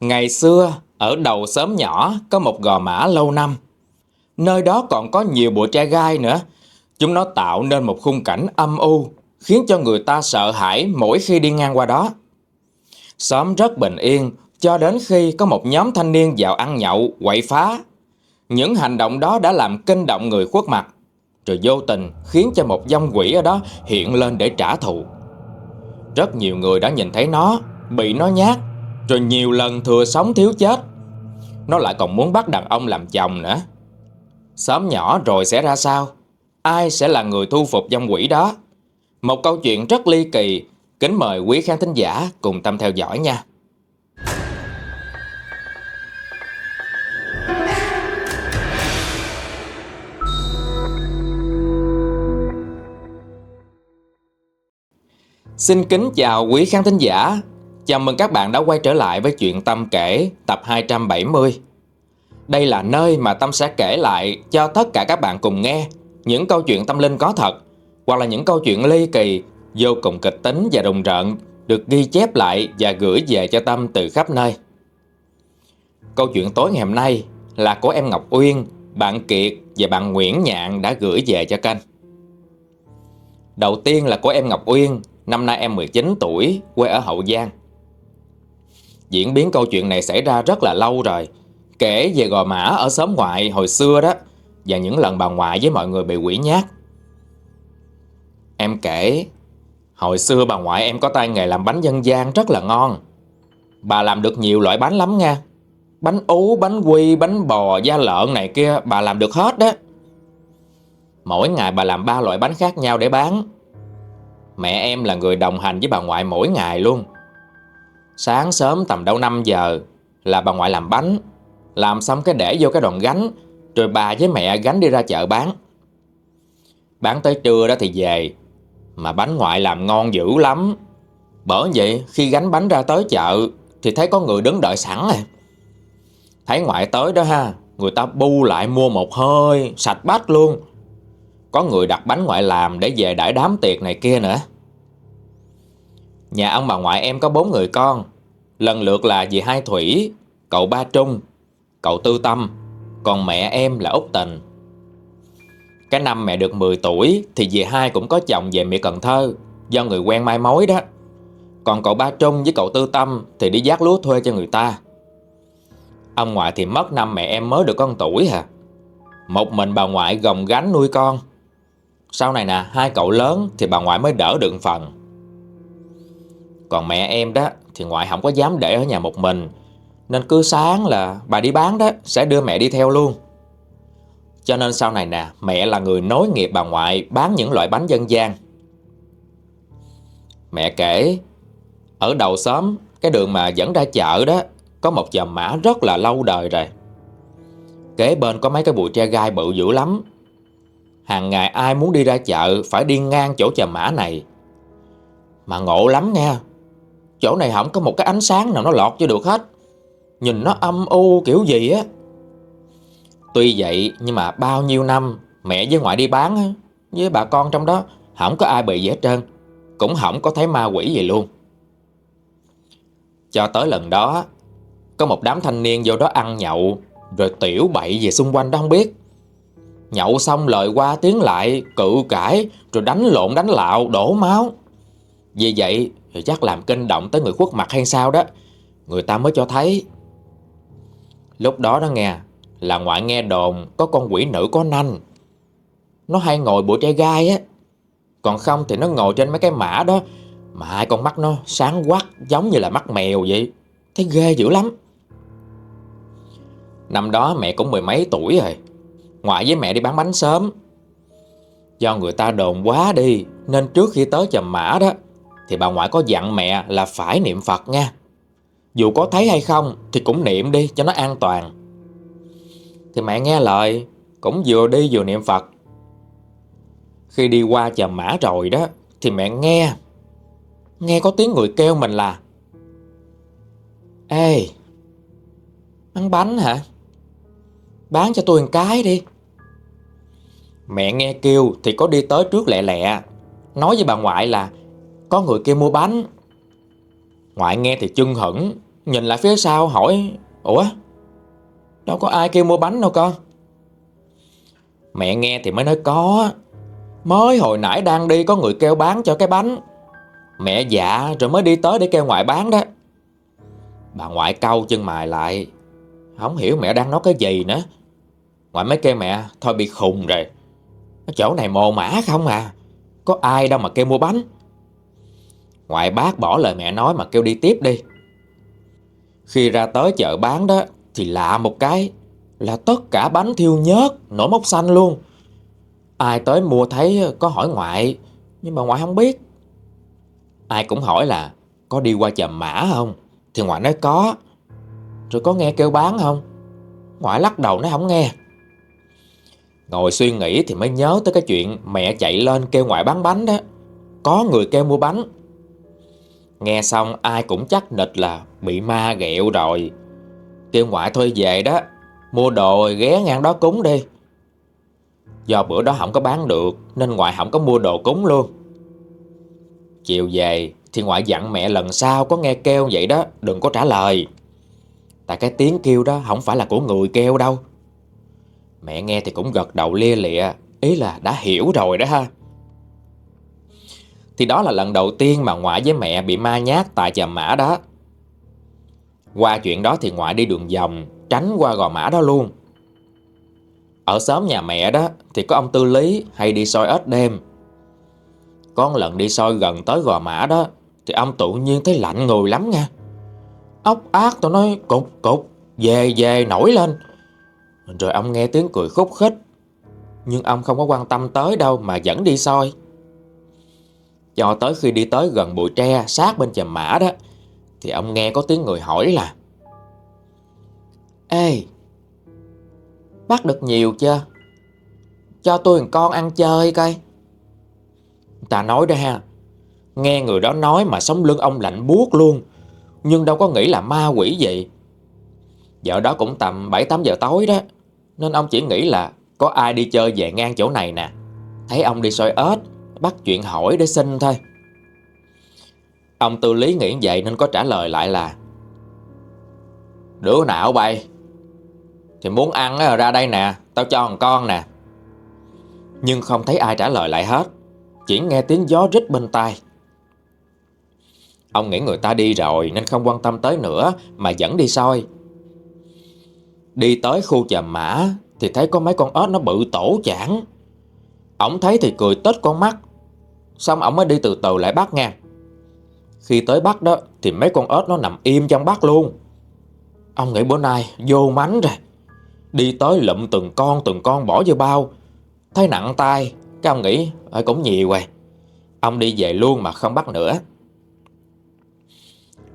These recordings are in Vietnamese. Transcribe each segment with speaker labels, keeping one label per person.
Speaker 1: Ngày xưa, ở đầu xóm nhỏ có một gò mã lâu năm. Nơi đó còn có nhiều bụi tre gai nữa. Chúng nó tạo nên một khung cảnh âm u, khiến cho người ta sợ hãi mỗi khi đi ngang qua đó. Xóm rất bình yên, cho đến khi có một nhóm thanh niên vào ăn nhậu, quậy phá. Những hành động đó đã làm kinh động người khuất mặt, rồi vô tình khiến cho một dông quỷ ở đó hiện lên để trả thù. Rất nhiều người đã nhìn thấy nó, bị nó nhát, rồi nhiều lần thừa sống thiếu chết. Nó lại còn muốn bắt đàn ông làm chồng nữa. Sớm nhỏ rồi sẽ ra sao? Ai sẽ là người thu phục dòng quỷ đó? Một câu chuyện rất ly kỳ, kính mời quý khán thính giả cùng tâm theo dõi nha. Xin kính chào quý khán thính giả. Chào mừng các bạn đã quay trở lại với chuyện Tâm kể tập 270. Đây là nơi mà Tâm sẽ kể lại cho tất cả các bạn cùng nghe những câu chuyện tâm linh có thật hoặc là những câu chuyện ly kỳ, vô cùng kịch tính và rùng rợn được ghi chép lại và gửi về cho Tâm từ khắp nơi. Câu chuyện tối ngày hôm nay là của em Ngọc Uyên, bạn Kiệt và bạn Nguyễn Nhạn đã gửi về cho kênh. Đầu tiên là của em Ngọc Uyên Năm nay em 19 tuổi, quê ở Hậu Giang. Diễn biến câu chuyện này xảy ra rất là lâu rồi. Kể về gò mã ở xóm ngoại hồi xưa đó và những lần bà ngoại với mọi người bị quỷ nhát. Em kể, hồi xưa bà ngoại em có tay nghề làm bánh dân gian rất là ngon. Bà làm được nhiều loại bánh lắm nha. Bánh ú, bánh quy, bánh bò, da lợn này kia bà làm được hết đó. Mỗi ngày bà làm ba loại bánh khác nhau để bán Mẹ em là người đồng hành với bà ngoại mỗi ngày luôn Sáng sớm tầm đâu 5 giờ, Là bà ngoại làm bánh. Làm xong cái để vô cái đòn gánh, Rồi bà với mẹ gánh đi ra chợ bán. Bán tới trưa đó thì về, Mà bánh ngoại làm ngon dữ lắm. Bởi vậy, khi gánh bánh ra tới chợ, Thì thấy có người đứng đợi sẵn à. Thấy ngoại tới đó ha, Người ta bu lại mua một hơi, Sạch bách luôn. Có người đặt bánh ngoại làm để về đãi đám tiệc này kia nữa. Nhà ông bà ngoại em có bốn người con. Lần lượt là dì Hai Thủy Cậu Ba Trung Cậu Tư Tâm Còn mẹ em là Úc Tình Cái năm mẹ được 10 tuổi Thì dì Hai cũng có chồng về miệng Cần Thơ Do người quen mai mối đó. Còn cậu Ba Trung với cậu Tư Tâm Thì đi giác lúa thuê cho người ta. Ông ngoại thì mất năm mẹ em mới được con tuổi hả Một mình bà ngoại gồng gánh nuôi con. Sau này nè, hai cậu lớn thì bà ngoại mới đỡ được phần. Còn mẹ em đó thì ngoại không có dám để ở nhà một mình. Nên cứ sáng là bà đi bán đó sẽ đưa mẹ đi theo luôn. Cho nên sau này nè, mẹ là người nối nghiệp bà ngoại bán những loại bánh dân gian. Mẹ kể, ở đầu xóm, cái đường mà dẫn ra chợ đó, có một dòng mã rất là lâu đời rồi. Kế bên có mấy cái bụi tre gai bự dữ lắm, Hàng ngày ai muốn đi ra chợ phải đi ngang chỗ chợ mã này. Mà ngộ lắm nha. Chỗ này không có một cái ánh sáng nào nó lọt cho được hết. Nhìn nó âm u kiểu gì á. Tuy vậy nhưng mà bao nhiêu năm mẹ với ngoại đi bán với bà con trong đó không có ai bị gì hết trơn. Cũng không có thấy ma quỷ gì luôn. Cho tới lần đó có một đám thanh niên vô đó ăn nhậu rồi tiểu bậy về xung quanh đó không biết. Nhậu xong lời qua tiếng lại, cự cãi, rồi đánh lộn đánh lạo, đổ máu. Vì vậy, thì chắc làm kinh động tới người khuất mặt hay sao đó. Người ta mới cho thấy. Lúc đó đó nghe, là ngoại nghe đồn có con quỷ nữ có nanh. Nó hay ngồi bụi tre gai á. Còn không thì nó ngồi trên mấy cái mã đó, mà hai con mắt nó sáng quắc giống như là mắt mèo vậy. Thấy ghê dữ lắm. Năm đó mẹ cũng mười mấy tuổi rồi Ngoại với mẹ đi bán bánh sớm Do người ta đồn quá đi Nên trước khi tới chầm mã đó thì bà ngoại có dặn mẹ là phải niệm Phật nha. Dù có thấy hay không Thì cũng niệm đi cho nó an toàn. Thì mẹ nghe lời, Cũng vừa đi vừa niệm Phật. Khi đi qua chợ mã rồi đó, Thì mẹ nghe Nghe có tiếng người kêu mình là, Ê, Ăn bánh hả? Bán cho tôi một cái đi. Mẹ nghe kêu thì có đi tới trước lẹ lẹ, Nói với bà ngoại là có người kia mua bánh. Ngoại nghe thì chưng hững Nhìn lại phía sau hỏi, Ủa, Đâu có ai kêu mua bánh đâu con? Mẹ nghe thì mới nói, có, Mới hồi nãy đang đi có người kêu bán cho cái bánh. Mẹ dạ rồi mới đi tới để kêu ngoại bán đó. Bà ngoại cau chân mày lại, Không hiểu mẹ đang nói cái gì nữa. Ngoại mới kêu mẹ, Thôi bị khùng rồi. Chỗ này mồ mã không à Có ai đâu mà kêu mua bánh. Ngoại bác bỏ lời mẹ nói mà kêu đi tiếp đi. Khi ra tới chợ bán đó, Thì lạ một cái, Là tất cả bánh thiêu nhớt, Nổi mốc xanh luôn. Ai tới mua thấy có hỏi ngoại, Nhưng mà ngoại không biết. Ai cũng hỏi là, Có đi qua chầm mã không? Thì ngoại nói, có. Rồi có nghe kêu bán không? Ngoại lắc đầu nó không nghe. Ngồi suy nghĩ thì mới nhớ tới cái chuyện Mẹ chạy lên kêu ngoại bán bánh đó. Có người kêu mua bánh Nghe xong, ai cũng chắc nịch là Bị ma ghẹo rồi. Kêu ngoại thôi về đó, Mua đồ ghé ngang đó cúng đi. Do bữa đó không có bán được, Nên ngoại không có mua đồ cúng luôn. Chiều về, Thì ngoại dặn mẹ lần sau có nghe kêu vậy đó, Đừng có trả lời. Tại cái tiếng kêu đó không phải là của người kêu đâu. Mẹ nghe thì cũng gật đầu lia lịa, Ý là đã hiểu rồi đó ha. Thì đó là lần đầu tiên mà ngoại với mẹ bị ma nhát tại chầm mã đó. Qua chuyện đó thì ngoại đi đường vòng, Tránh qua gò mã đó luôn. Ở xóm nhà mẹ đó Thì có ông Tư Lý hay đi soi ếch đêm. Con lần đi soi gần tới gò mã đó Thì ông tự nhiên thấy lạnh người lắm nha. Ốc ác tôi nói cục cục Về về nổi lên. Rồi ông nghe tiếng cười khúc khích. Nhưng ông không có quan tâm tới đâu Mà vẫn đi soi. Cho tới khi đi tới gần bụi tre, Sát bên chầm mã đó, Thì ông nghe có tiếng người hỏi là, Ê, Bắt được nhiều chưa? Cho tôi một con ăn chơi coi. Ta nói đó ha, Nghe người đó nói mà sống lưng ông lạnh buốt luôn, Nhưng đâu có nghĩ là ma quỷ vậy. Giờ đó cũng tầm 7-8 giờ tối đó, Nên ông chỉ nghĩ là Có ai đi chơi về ngang chỗ này nè. Thấy ông đi soi ếch Bắt chuyện hỏi để xin thôi. Ông tư lý nghĩ vậy nên có trả lời lại là, Đứa nào bay? Thì muốn ăn ra đây nè, Tao cho thằng con nè. Nhưng không thấy ai trả lời lại hết, Chỉ nghe tiếng gió rít bên tai. Ông nghĩ người ta đi rồi Nên không quan tâm tới nữa, Mà vẫn đi soi. Đi tới khu chàm mã Thì thấy có mấy con ếch nó bự tổ chản Ông thấy thì cười tết con mắt. Xong ông mới đi từ từ lại bắt nha Khi tới bắt đó Thì mấy con ếch nó nằm im trong bắt luôn. Ông nghĩ bữa nay vô mánh rồi. Đi tới lụm từng con từng con bỏ vô bao. Thấy nặng tay, Cái ông nghĩ cũng nhiều rồi Ông đi về luôn mà không bắt nữa.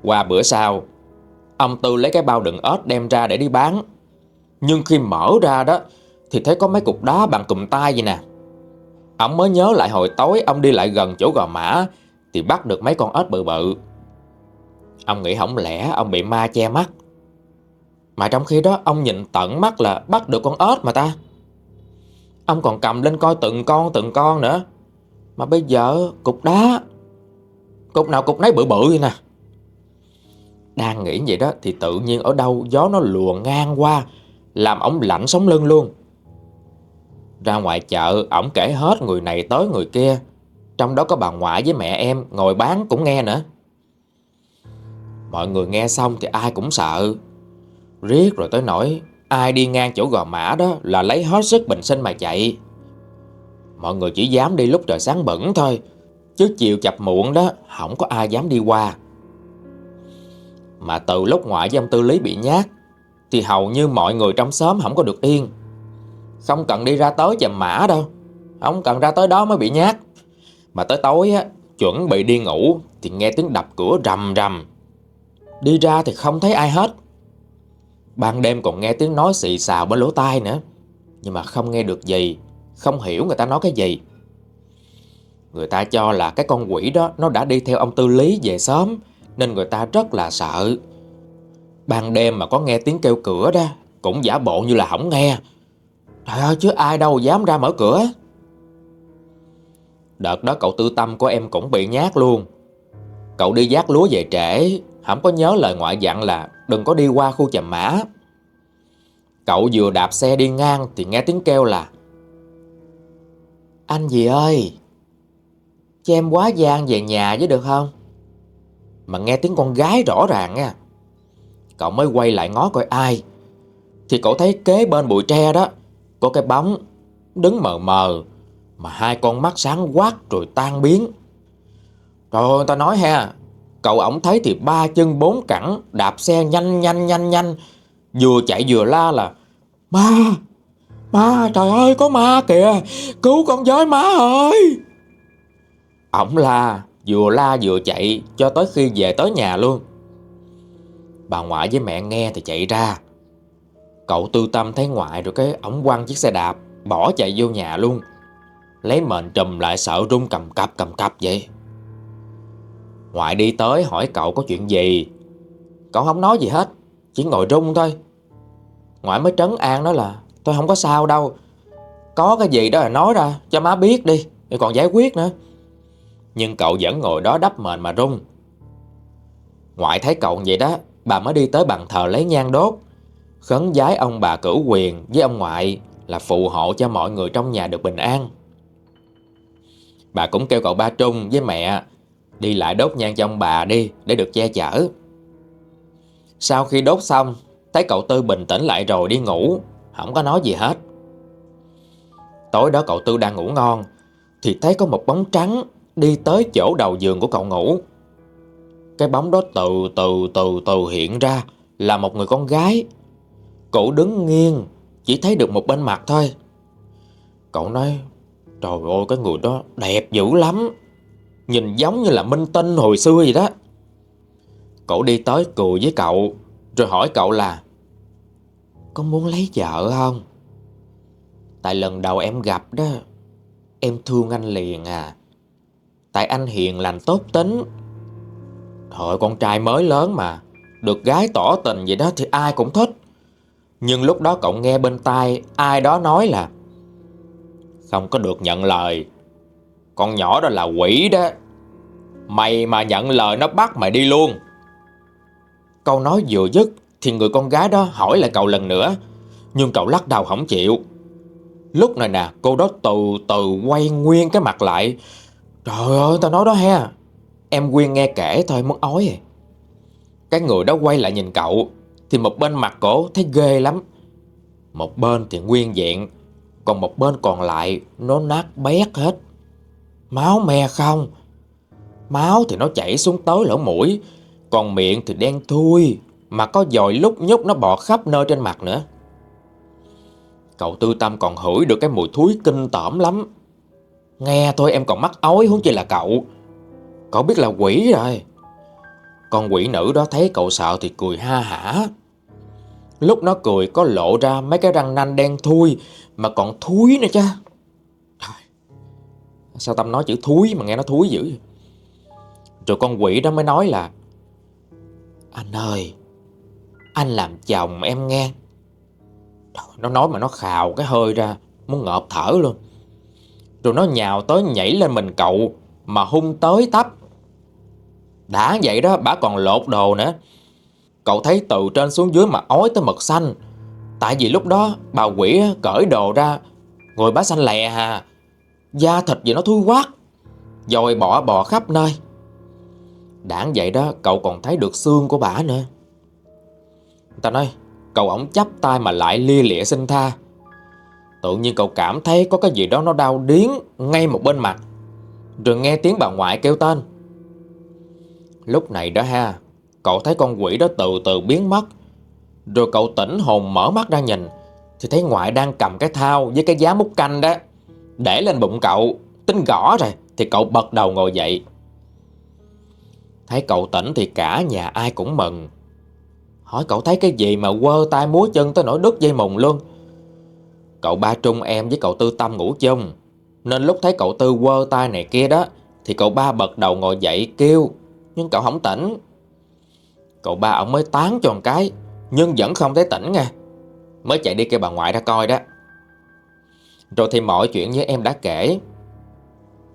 Speaker 1: Qua bữa sau, Ông Tư lấy cái bao đựng ớt đem ra để đi bán. Nhưng khi mở ra đó Thì thấy có mấy cục đá bằng cụm tay vậy nè. Ông mới nhớ lại hồi tối Ông đi lại gần chỗ gò mã, Thì bắt được mấy con ếch bự bự. Ông nghĩ không lẽ, ông bị ma che mắt. Mà trong khi đó, ông nhìn tận mắt là bắt được con ếch mà ta. Ông còn cầm lên coi từng con từng con nữa. Mà bây giờ, cục đá. Cục nào cục nấy bự bự vậy nè. Đang nghĩ vậy đó, thì tự nhiên ở đâu gió nó lùa ngang qua, Làm ổng lạnh sống lưng luôn. Ra ngoài chợ, ổng kể hết người này tới người kia. Trong đó có bà ngoại với mẹ em, ngồi bán cũng nghe nữa. Mọi người nghe xong thì ai cũng sợ. Riết rồi tới nỗi, Ai đi ngang chỗ gò mã đó là lấy hết sức bình sinh mà chạy. Mọi người chỉ dám đi lúc trời sáng bẩn thôi, Chứ chiều chập muộn đó, Không có ai dám đi qua. Mà từ lúc ngoại với ông Tư Lý bị nhát, Thì hầu như mọi người trong xóm không có được yên. Không cần đi ra tới chầm mã đâu. Không cần ra tới đó mới bị nhát. Mà tới tối á, Chuẩn bị đi ngủ Thì nghe tiếng đập cửa rầm rầm. Đi ra thì không thấy ai hết. Ban đêm còn nghe tiếng nói xì xào bên lỗ tai nữa. Nhưng mà không nghe được gì. Không hiểu người ta nói cái gì. Người ta cho là cái con quỷ đó, Nó đã đi theo ông Tư Lý về sớm, Nên người ta rất là sợ. Ban đêm mà có nghe tiếng kêu cửa đó, Cũng giả bộ như là không nghe. Trời ơi, chứ ai đâu dám ra mở cửa. Đợt đó cậu tư tâm của em cũng bị nhát luôn. Cậu đi giác lúa về trễ, Không có nhớ lời ngoại dặn là Đừng có đi qua khu chầm mã. Cậu vừa đạp xe đi ngang Thì nghe tiếng kêu là, Anh gì ơi, Cho em quá gian về nhà với được không? Mà nghe tiếng con gái rõ ràng nha Cậu mới quay lại ngó coi ai. Thì cậu thấy kế bên bụi tre đó có cái bóng Đứng mờ mờ Mà hai con mắt sáng quát rồi tan biến. Trời ơi ta nói ha, Cậu ổng thấy thì ba chân bốn cẳng Đạp xe nhanh nhanh nhanh nhanh. Vừa chạy vừa la là, Ma Ma, trời ơi, có ma kìa, Cứu con với má ơi. Ổng la, Vừa la vừa chạy Cho tới khi về tới nhà luôn. Bà ngoại với mẹ nghe thì chạy ra. Cậu tư tâm thấy ngoại rồi cái ổng quăng chiếc xe đạp, Bỏ chạy vô nhà luôn. Lấy mền trùm lại sợ run cầm cập cầm cập vậy. Ngoại đi tới hỏi cậu có chuyện gì? Cậu không nói gì hết, Chỉ ngồi run thôi. Ngoại mới trấn an nói là, Tôi không có sao đâu. Có cái gì đó là nói ra, cho má biết đi, Rồi còn giải quyết nữa. Nhưng cậu vẫn ngồi đó đắp mền mà run Ngoại thấy cậu vậy đó, Bà mới đi tới bàn thờ lấy nhang đốt. Khấn giái ông bà cửu quyền với ông ngoại Là phù hộ cho mọi người trong nhà được bình an. Bà cũng kêu cậu ba Trung với mẹ Đi lại đốt nhang cho ông bà đi Để được che chở. Sau khi đốt xong, Thấy cậu Tư bình tĩnh lại rồi đi ngủ, Không có nói gì hết. Tối đó cậu Tư đang ngủ ngon, Thì thấy có một bóng trắng Đi tới chỗ đầu giường của cậu ngủ. Cái bóng đó từ từ từ từ hiện ra Là một người con gái. Cậu đứng nghiêng, Chỉ thấy được một bên mặt thôi. Cậu nói, Trời ơi, cái người đó đẹp dữ lắm. Nhìn giống như là minh tinh hồi xưa vậy đó. Cậu đi tới cười với cậu, Rồi hỏi cậu là, Có muốn lấy vợ không? Tại lần đầu em gặp đó, Em thương anh liền à. Tại anh hiền lành tốt tính. Thôi con trai mới lớn mà, Được gái tỏ tình vậy đó thì ai cũng thích. Nhưng lúc đó cậu nghe bên tai, Ai đó nói là, Không có được nhận lời. Con nhỏ đó là quỷ đó. Mày mà nhận lời nó bắt mày đi luôn. Câu nói vừa dứt Thì người con gái đó hỏi lại cậu lần nữa, Nhưng cậu lắc đầu không chịu. Lúc này nè, cô đó từ từ quay nguyên cái mặt lại. Trời ơi, tao nói đó ha Em Quyên nghe kể thôi, mất ói. Cái người đó quay lại nhìn cậu. Thì một bên mặt cổ thấy ghê lắm. Một bên thì nguyên vẹn. Còn một bên còn lại, Nó nát bét hết. Máu me không. Máu thì nó chảy xuống tới lỗ mũi. Còn miệng thì đen thui. Mà có dòi lúc nhúc nó bò khắp nơi trên mặt nữa. Cậu tư tâm còn hửi được cái mùi thúi kinh tởm lắm. Nghe thôi, em còn mắc ói huống chi là cậu. Cậu biết là quỷ rồi. Con quỷ nữ đó thấy cậu sợ thì cười ha hả. Lúc nó cười, có lộ ra mấy cái răng nanh đen thui, Mà còn thúi nữa chứ Sao Tâm nói chữ thúi mà nghe nó thúi dữ Rồi con quỷ đó mới nói là, Anh ơi, Anh làm chồng em nghe. Nó nói mà nó khào cái hơi ra, Muốn ngợp thở luôn. Rồi nó nhào tới nhảy lên mình cậu, Mà hung tới tấp. Đã vậy đó bà còn lột đồ nữa. Cậu thấy từ trên xuống dưới mà ói tới mực xanh. Tại vì lúc đó, bà quỷ cởi đồ ra Người bá xanh lè hà. Da thịt gì nó thui quát Rồi bỏ bò khắp nơi. Đảng vậy đó, cậu còn thấy được xương của bà nữa. Ta nói, Cậu ổng chắp tay mà lại lia lịa xin tha. Tự nhiên cậu cảm thấy có cái gì đó nó đau điến ngay một bên mặt. Rồi nghe tiếng bà ngoại kêu tên. Lúc này đó ha Cậu thấy con quỷ đó từ từ biến mất. Rồi cậu tỉnh hồn mở mắt ra nhìn, Thì thấy ngoại đang cầm cái thao với cái giá múc canh đó. Để lên bụng cậu, Tính gõ rồi, Thì cậu bật đầu ngồi dậy. Thấy cậu tỉnh thì cả nhà ai cũng mừng. Hỏi cậu thấy cái gì mà quơ tay múa chân tới nỗi đứt dây mùng luôn. Cậu ba Trung em với cậu Tư Tâm ngủ chung. Nên lúc thấy cậu Tư quơ tay này kia đó, Thì cậu ba bật đầu ngồi dậy kêu, Nhưng cậu không tỉnh. Cậu ba ông mới tán cho một cái, Nhưng vẫn không thấy tỉnh nha. Mới chạy đi kêu bà ngoại ra coi đó. Rồi thì mọi chuyện như em đã kể.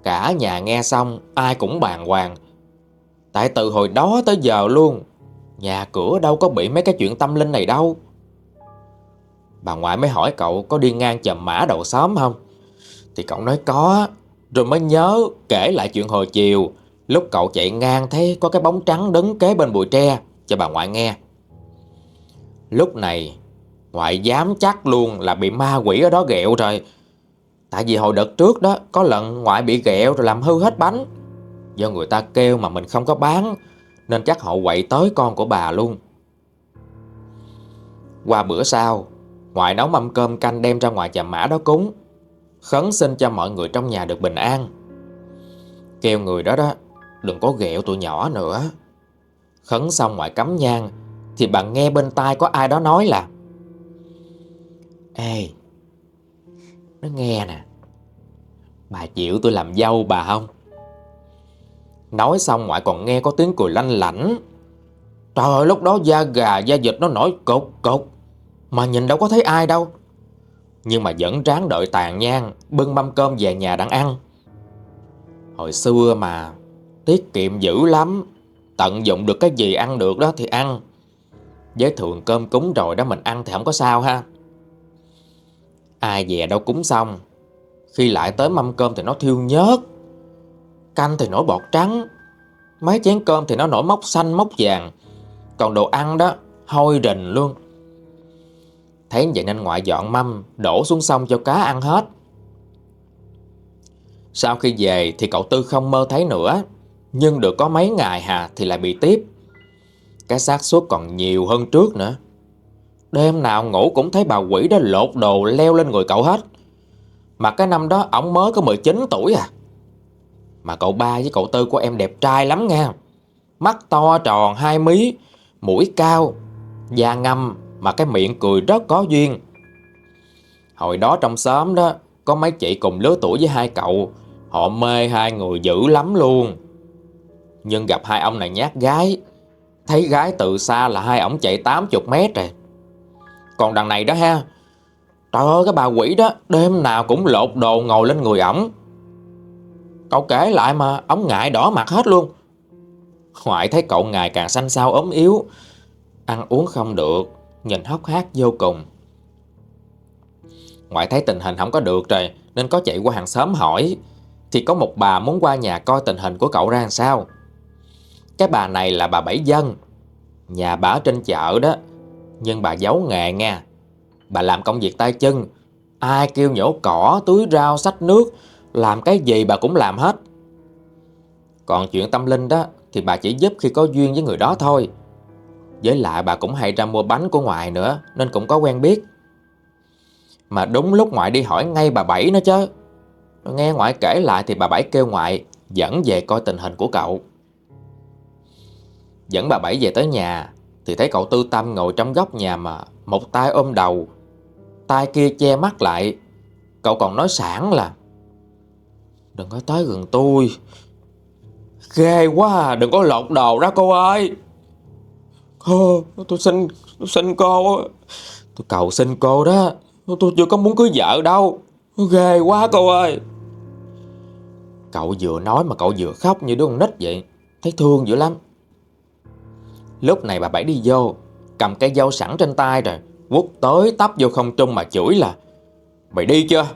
Speaker 1: Cả nhà nghe xong, Ai cũng bàng hoàng. Tại từ hồi đó tới giờ luôn, Nhà cửa đâu có bị mấy cái chuyện tâm linh này đâu. Bà ngoại mới hỏi cậu có đi ngang chầm mã đầu xóm không? Thì cậu nói có, Rồi mới nhớ kể lại chuyện hồi chiều. Lúc cậu chạy ngang thấy có cái bóng trắng đứng kế bên bụi tre. Cho bà ngoại nghe. Lúc này, Ngoại dám chắc luôn là bị ma quỷ ở đó ghẹo rồi Tại vì hồi đợt trước đó, Có lần ngoại bị ghẹo rồi làm hư hết bánh. Do người ta kêu mà mình không có bán, Nên chắc họ quậy tới con của bà luôn. Qua bữa sau, Ngoại nấu mâm cơm canh đem ra ngoài chàm mã đó cúng, Khấn xin cho mọi người trong nhà được bình an. Kêu người đó đó, Đừng có ghẹo tụi nhỏ nữa. Khấn xong ngoại cắm nhang, Thì bạn nghe bên tai có ai đó nói là, Ê, Nó nghe nè, Bà chịu tôi làm dâu bà không? Nói xong ngoại còn nghe có tiếng cười lanh lảnh. Trời ơi, lúc đó da gà, da vịt nó nổi cục cục, Mà nhìn đâu có thấy ai đâu. Nhưng mà vẫn ráng đợi tàn nhang, Bưng mâm cơm về nhà đang ăn. Hồi xưa mà, Tiết kiệm dữ lắm. Tận dụng được cái gì ăn được đó thì ăn. Với thường cơm cúng rồi đó mình ăn thì không có sao ha. Ai về đâu cúng xong, Khi lại tới mâm cơm thì nó thiêu nhớt, Canh thì nổi bọt trắng, Mấy chén cơm thì nó nổi mốc xanh, mốc vàng, Còn đồ ăn đó Hôi rình luôn. Thấy vậy nên ngoại dọn mâm, Đổ xuống sông cho cá ăn hết. Sau khi về thì cậu Tư không mơ thấy nữa. Nhưng được có mấy ngày hà Thì lại bị tiếp. Cái xác suất còn nhiều hơn trước nữa. Đêm nào ngủ cũng thấy bà quỷ đó lột đồ leo lên người cậu hết. Mà cái năm đó ổng mới có 19 tuổi à. Mà cậu ba với cậu tư của em đẹp trai lắm nha Mắt to tròn hai mí, Mũi cao, Da ngâm Mà cái miệng cười rất có duyên. Hồi đó trong xóm đó Có mấy chị cùng lứa tuổi với hai cậu. Họ mê hai người dữ lắm luôn. Nhưng gặp hai ông này nhát gái. Thấy gái từ xa là hai ổng chạy 80 mét rồi. Còn đằng này đó ha. Trời ơi, cái bà quỷ đó, Đêm nào cũng lột đồ ngồi lên người ổng. Cậu kể lại mà ông ngại đỏ mặt hết luôn. Ngoại thấy cậu ngày càng xanh xao, ốm yếu. Ăn uống không được, Nhìn hốc hác vô cùng. Ngoại thấy tình hình không có được rồi, Nên có chạy qua hàng xóm hỏi. Thì có một bà muốn qua nhà coi tình hình của cậu ra làm sao. Cái bà này là bà Bảy Dân. Nhà bà ở trên chợ đó. Nhưng bà giấu nghề nha Bà làm công việc tay chân. Ai kêu nhổ cỏ, túi rau, sách nước. Làm cái gì bà cũng làm hết. Còn chuyện tâm linh đó Thì bà chỉ giúp khi có duyên với người đó thôi. Với lại bà cũng hay ra mua bánh của ngoại nữa Nên cũng có quen biết. Mà đúng lúc ngoại đi hỏi ngay bà Bảy nữa chứ. Nghe ngoại kể lại thì bà Bảy kêu ngoại Dẫn về coi tình hình của cậu. Dẫn bà Bảy về tới nhà Thì thấy cậu Tư Tâm ngồi trong góc nhà mà Một tay ôm đầu tay kia che mắt lại. Cậu còn nói sẵn là Đừng có tới gần tôi. Ghê quá à, Đừng có lột đồ ra cô ơi. Cô Tôi xin Tôi xin cô Tôi cầu xin cô đó Tôi chưa có muốn cưới vợ đâu. Ghê quá cô ơi. Cậu vừa nói mà cậu vừa khóc như đứa con nít vậy Thấy thương dữ lắm. Lúc này bà Bảy đi vô, Cầm cây dâu sẵn trên tay rồi Quất tới tấp vô không trung mà chửi là, Mày đi chưa?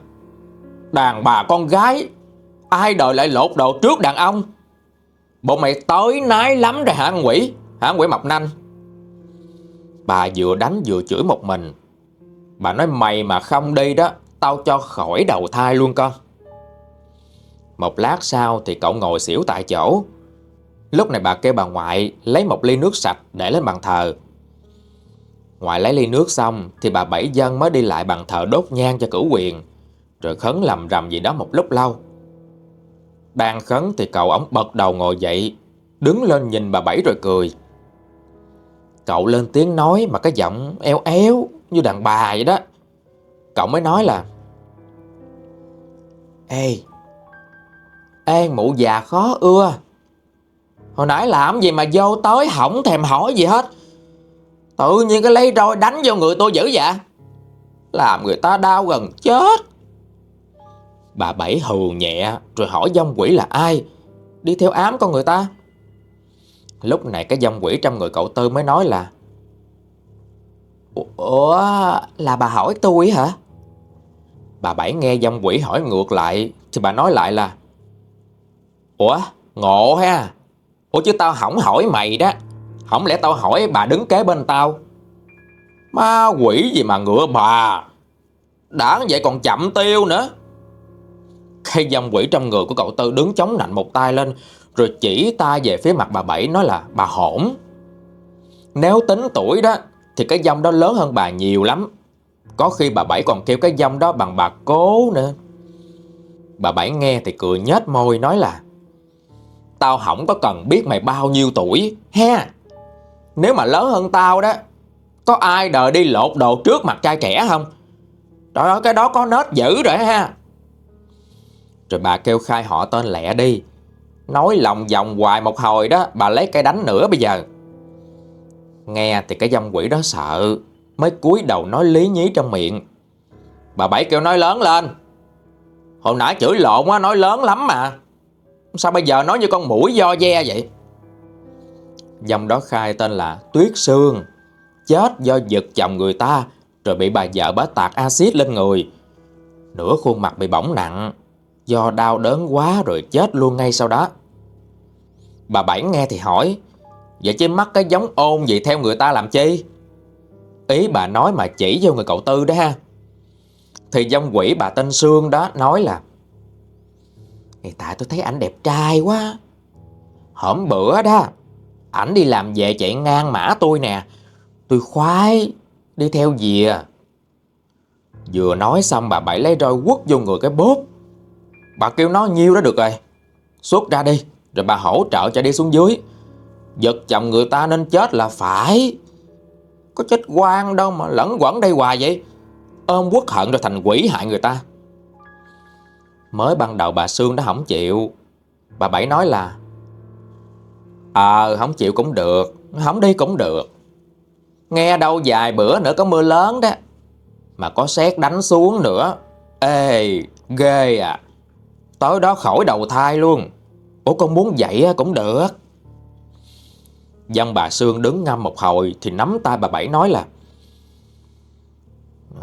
Speaker 1: Đàn bà con gái, Ai đòi lại lột đồ trước đàn ông? Bộ mày tối nái lắm rồi hả anh quỷ Hả quỷ mập nanh? Bà vừa đánh vừa chửi một mình. Bà nói, mày mà không đi đó, Tao cho khỏi đầu thai luôn con. Một lát sau thì cậu ngồi xỉu tại chỗ. Lúc này bà kêu bà ngoại Lấy một ly nước sạch để lên bàn thờ. Ngoại lấy ly nước xong Thì bà bảy dân mới đi lại bàn thờ đốt nhang cho cửu quyền, Rồi khấn lầm rầm gì đó một lúc lâu. Đang khấn thì cậu ống bật đầu ngồi dậy, Đứng lên nhìn bà Bảy rồi cười. Cậu lên tiếng nói mà cái giọng eo éo Như đàn bà vậy đó. Cậu mới nói là, Ê Ê, mụ già khó ưa. Hồi nãy làm gì mà vô tới hỏng thèm hỏi gì hết. Tự nhiên cái lấy roi đánh vô người tôi dữ vậy. Làm người ta đau gần chết. Bà Bảy hừ nhẹ, rồi hỏi dông quỷ là ai? Đi theo ám con người ta. Lúc này cái dông quỷ trong người cậu Tư mới nói là, Ủa, là bà hỏi tôi hả? Bà Bảy nghe dông quỷ hỏi ngược lại, Thì bà nói lại là, Ủa, ngộ ha. Ủa chứ tao không hỏi mày đó. Không lẽ tao hỏi bà đứng kế bên tao? Ma quỷ gì mà ngựa bà. Đáng vậy còn chậm tiêu nữa. Cây dòng quỷ trong người của cậu Tư đứng chống nạnh một tay lên, Rồi chỉ tay về phía mặt bà Bảy nói là, bà hổn Nếu tính tuổi đó, Thì cái dòng đó lớn hơn bà nhiều lắm. Có khi bà Bảy còn kêu cái dòng đó bằng bà cố nữa. Bà Bảy nghe thì cười nhếch môi nói là Tao không có cần biết mày bao nhiêu tuổi, ha? Nếu mà lớn hơn tao đó, Có ai đời đi lột đồ trước mặt trai trẻ không? Trời ơi, cái đó có nết dữ rồi ha. Rồi bà kêu khai họ tên lẹ đi. Nói lòng vòng hoài một hồi đó, Bà lấy cây đánh nữa bây giờ. Nghe thì cái dâm quỷ đó sợ, Mới cúi đầu nói lý nhí trong miệng. Bà Bảy kêu nói lớn lên. Hồi nãy chửi lộn á nói lớn lắm mà. Sao bây giờ nói như con mũi do ve vậy? Dòng đó khai tên là Tuyết Sương. Chết do giật chồng người ta, Rồi bị bà vợ bá tạc axit lên người. Nửa khuôn mặt bị bỏng nặng. Do đau đớn quá rồi chết luôn ngay sau đó. Bà Bảy nghe thì hỏi, Vậy chứ mắt cái giống ôn gì theo người ta làm chi? Ý bà nói mà chỉ vô người cậu Tư đó ha. Thì dông quỷ bà tên Sương đó nói là thì tại tôi thấy ảnh đẹp trai quá. Hôm bữa đó, Ảnh đi làm về chạy ngang mã tôi nè. Tôi khoái, Đi theo dìa. Vừa nói xong bà Bảy lấy roi quất vô người cái bóp Bà kêu nó nhiêu đó được rồi. Xuất ra đi, Rồi bà hỗ trợ cho đi xuống dưới. Giật chồng người ta nên chết là phải. Có chết quan đâu mà lẫn quẩn đây hoài vậy. Ôm quốc hận rồi thành quỷ hại người ta. Mới ban đầu bà Sương đã không chịu. Bà Bảy nói là Ờ không chịu cũng được, Không đi cũng được. Nghe đâu vài bữa nữa có mưa lớn đó, Mà có xét đánh xuống nữa. Ê, ghê à. Tới đó khỏi đầu thai luôn. Ủa, con muốn dậy cũng được. Dân bà Sương đứng ngâm một hồi Thì nắm tay bà Bảy nói là,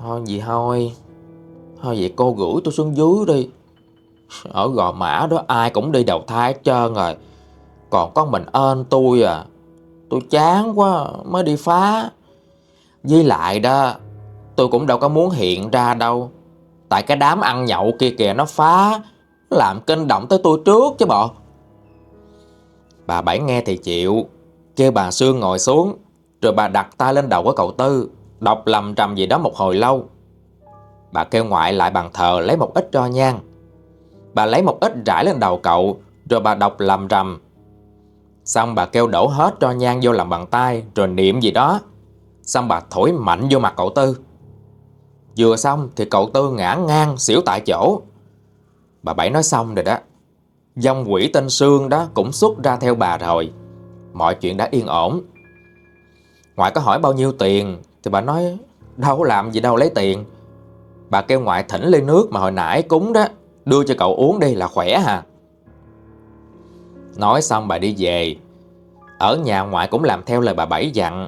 Speaker 1: Thôi gì thôi Thôi vậy cô gửi tôi xuống dưới đi ở Gò Mã đó, ai cũng đi đầu thai hết trơn rồi. Còn có mình ơn tôi à. Tôi chán quá, mới đi phá. Với lại đó, Tôi cũng đâu có muốn hiện ra đâu. Tại cái đám ăn nhậu kia kìa, nó phá. Làm kinh động tới tôi trước chứ bộ. Bà Bảy nghe thì chịu. Kêu bà Sương ngồi xuống, Rồi bà đặt tay lên đầu của cậu Tư, Đọc lầm trầm gì đó một hồi lâu. Bà kêu ngoại lại bàn thờ lấy một ít cho nhang. Bà lấy một ít rải lên đầu cậu, Rồi bà đọc lầm rầm. Xong bà kêu đổ hết cho nhang vô làm bằng tay, Rồi niệm gì đó. Xong bà thổi mạnh vô mặt cậu Tư. Vừa xong thì cậu Tư ngã ngang xỉu tại chỗ. Bà Bảy nói xong rồi đó. Dòng quỷ tên Sương đó cũng xuất ra theo bà rồi. Mọi chuyện đã yên ổn. Ngoại có hỏi bao nhiêu tiền Thì bà nói, đâu làm gì đâu, lấy tiền. Bà kêu ngoại thỉnh ly nước mà hồi nãy cúng đó. Đưa cho cậu uống đi là khỏe hà. Nói xong bà đi về. Ở nhà ngoại cũng làm theo lời bà Bảy dặn.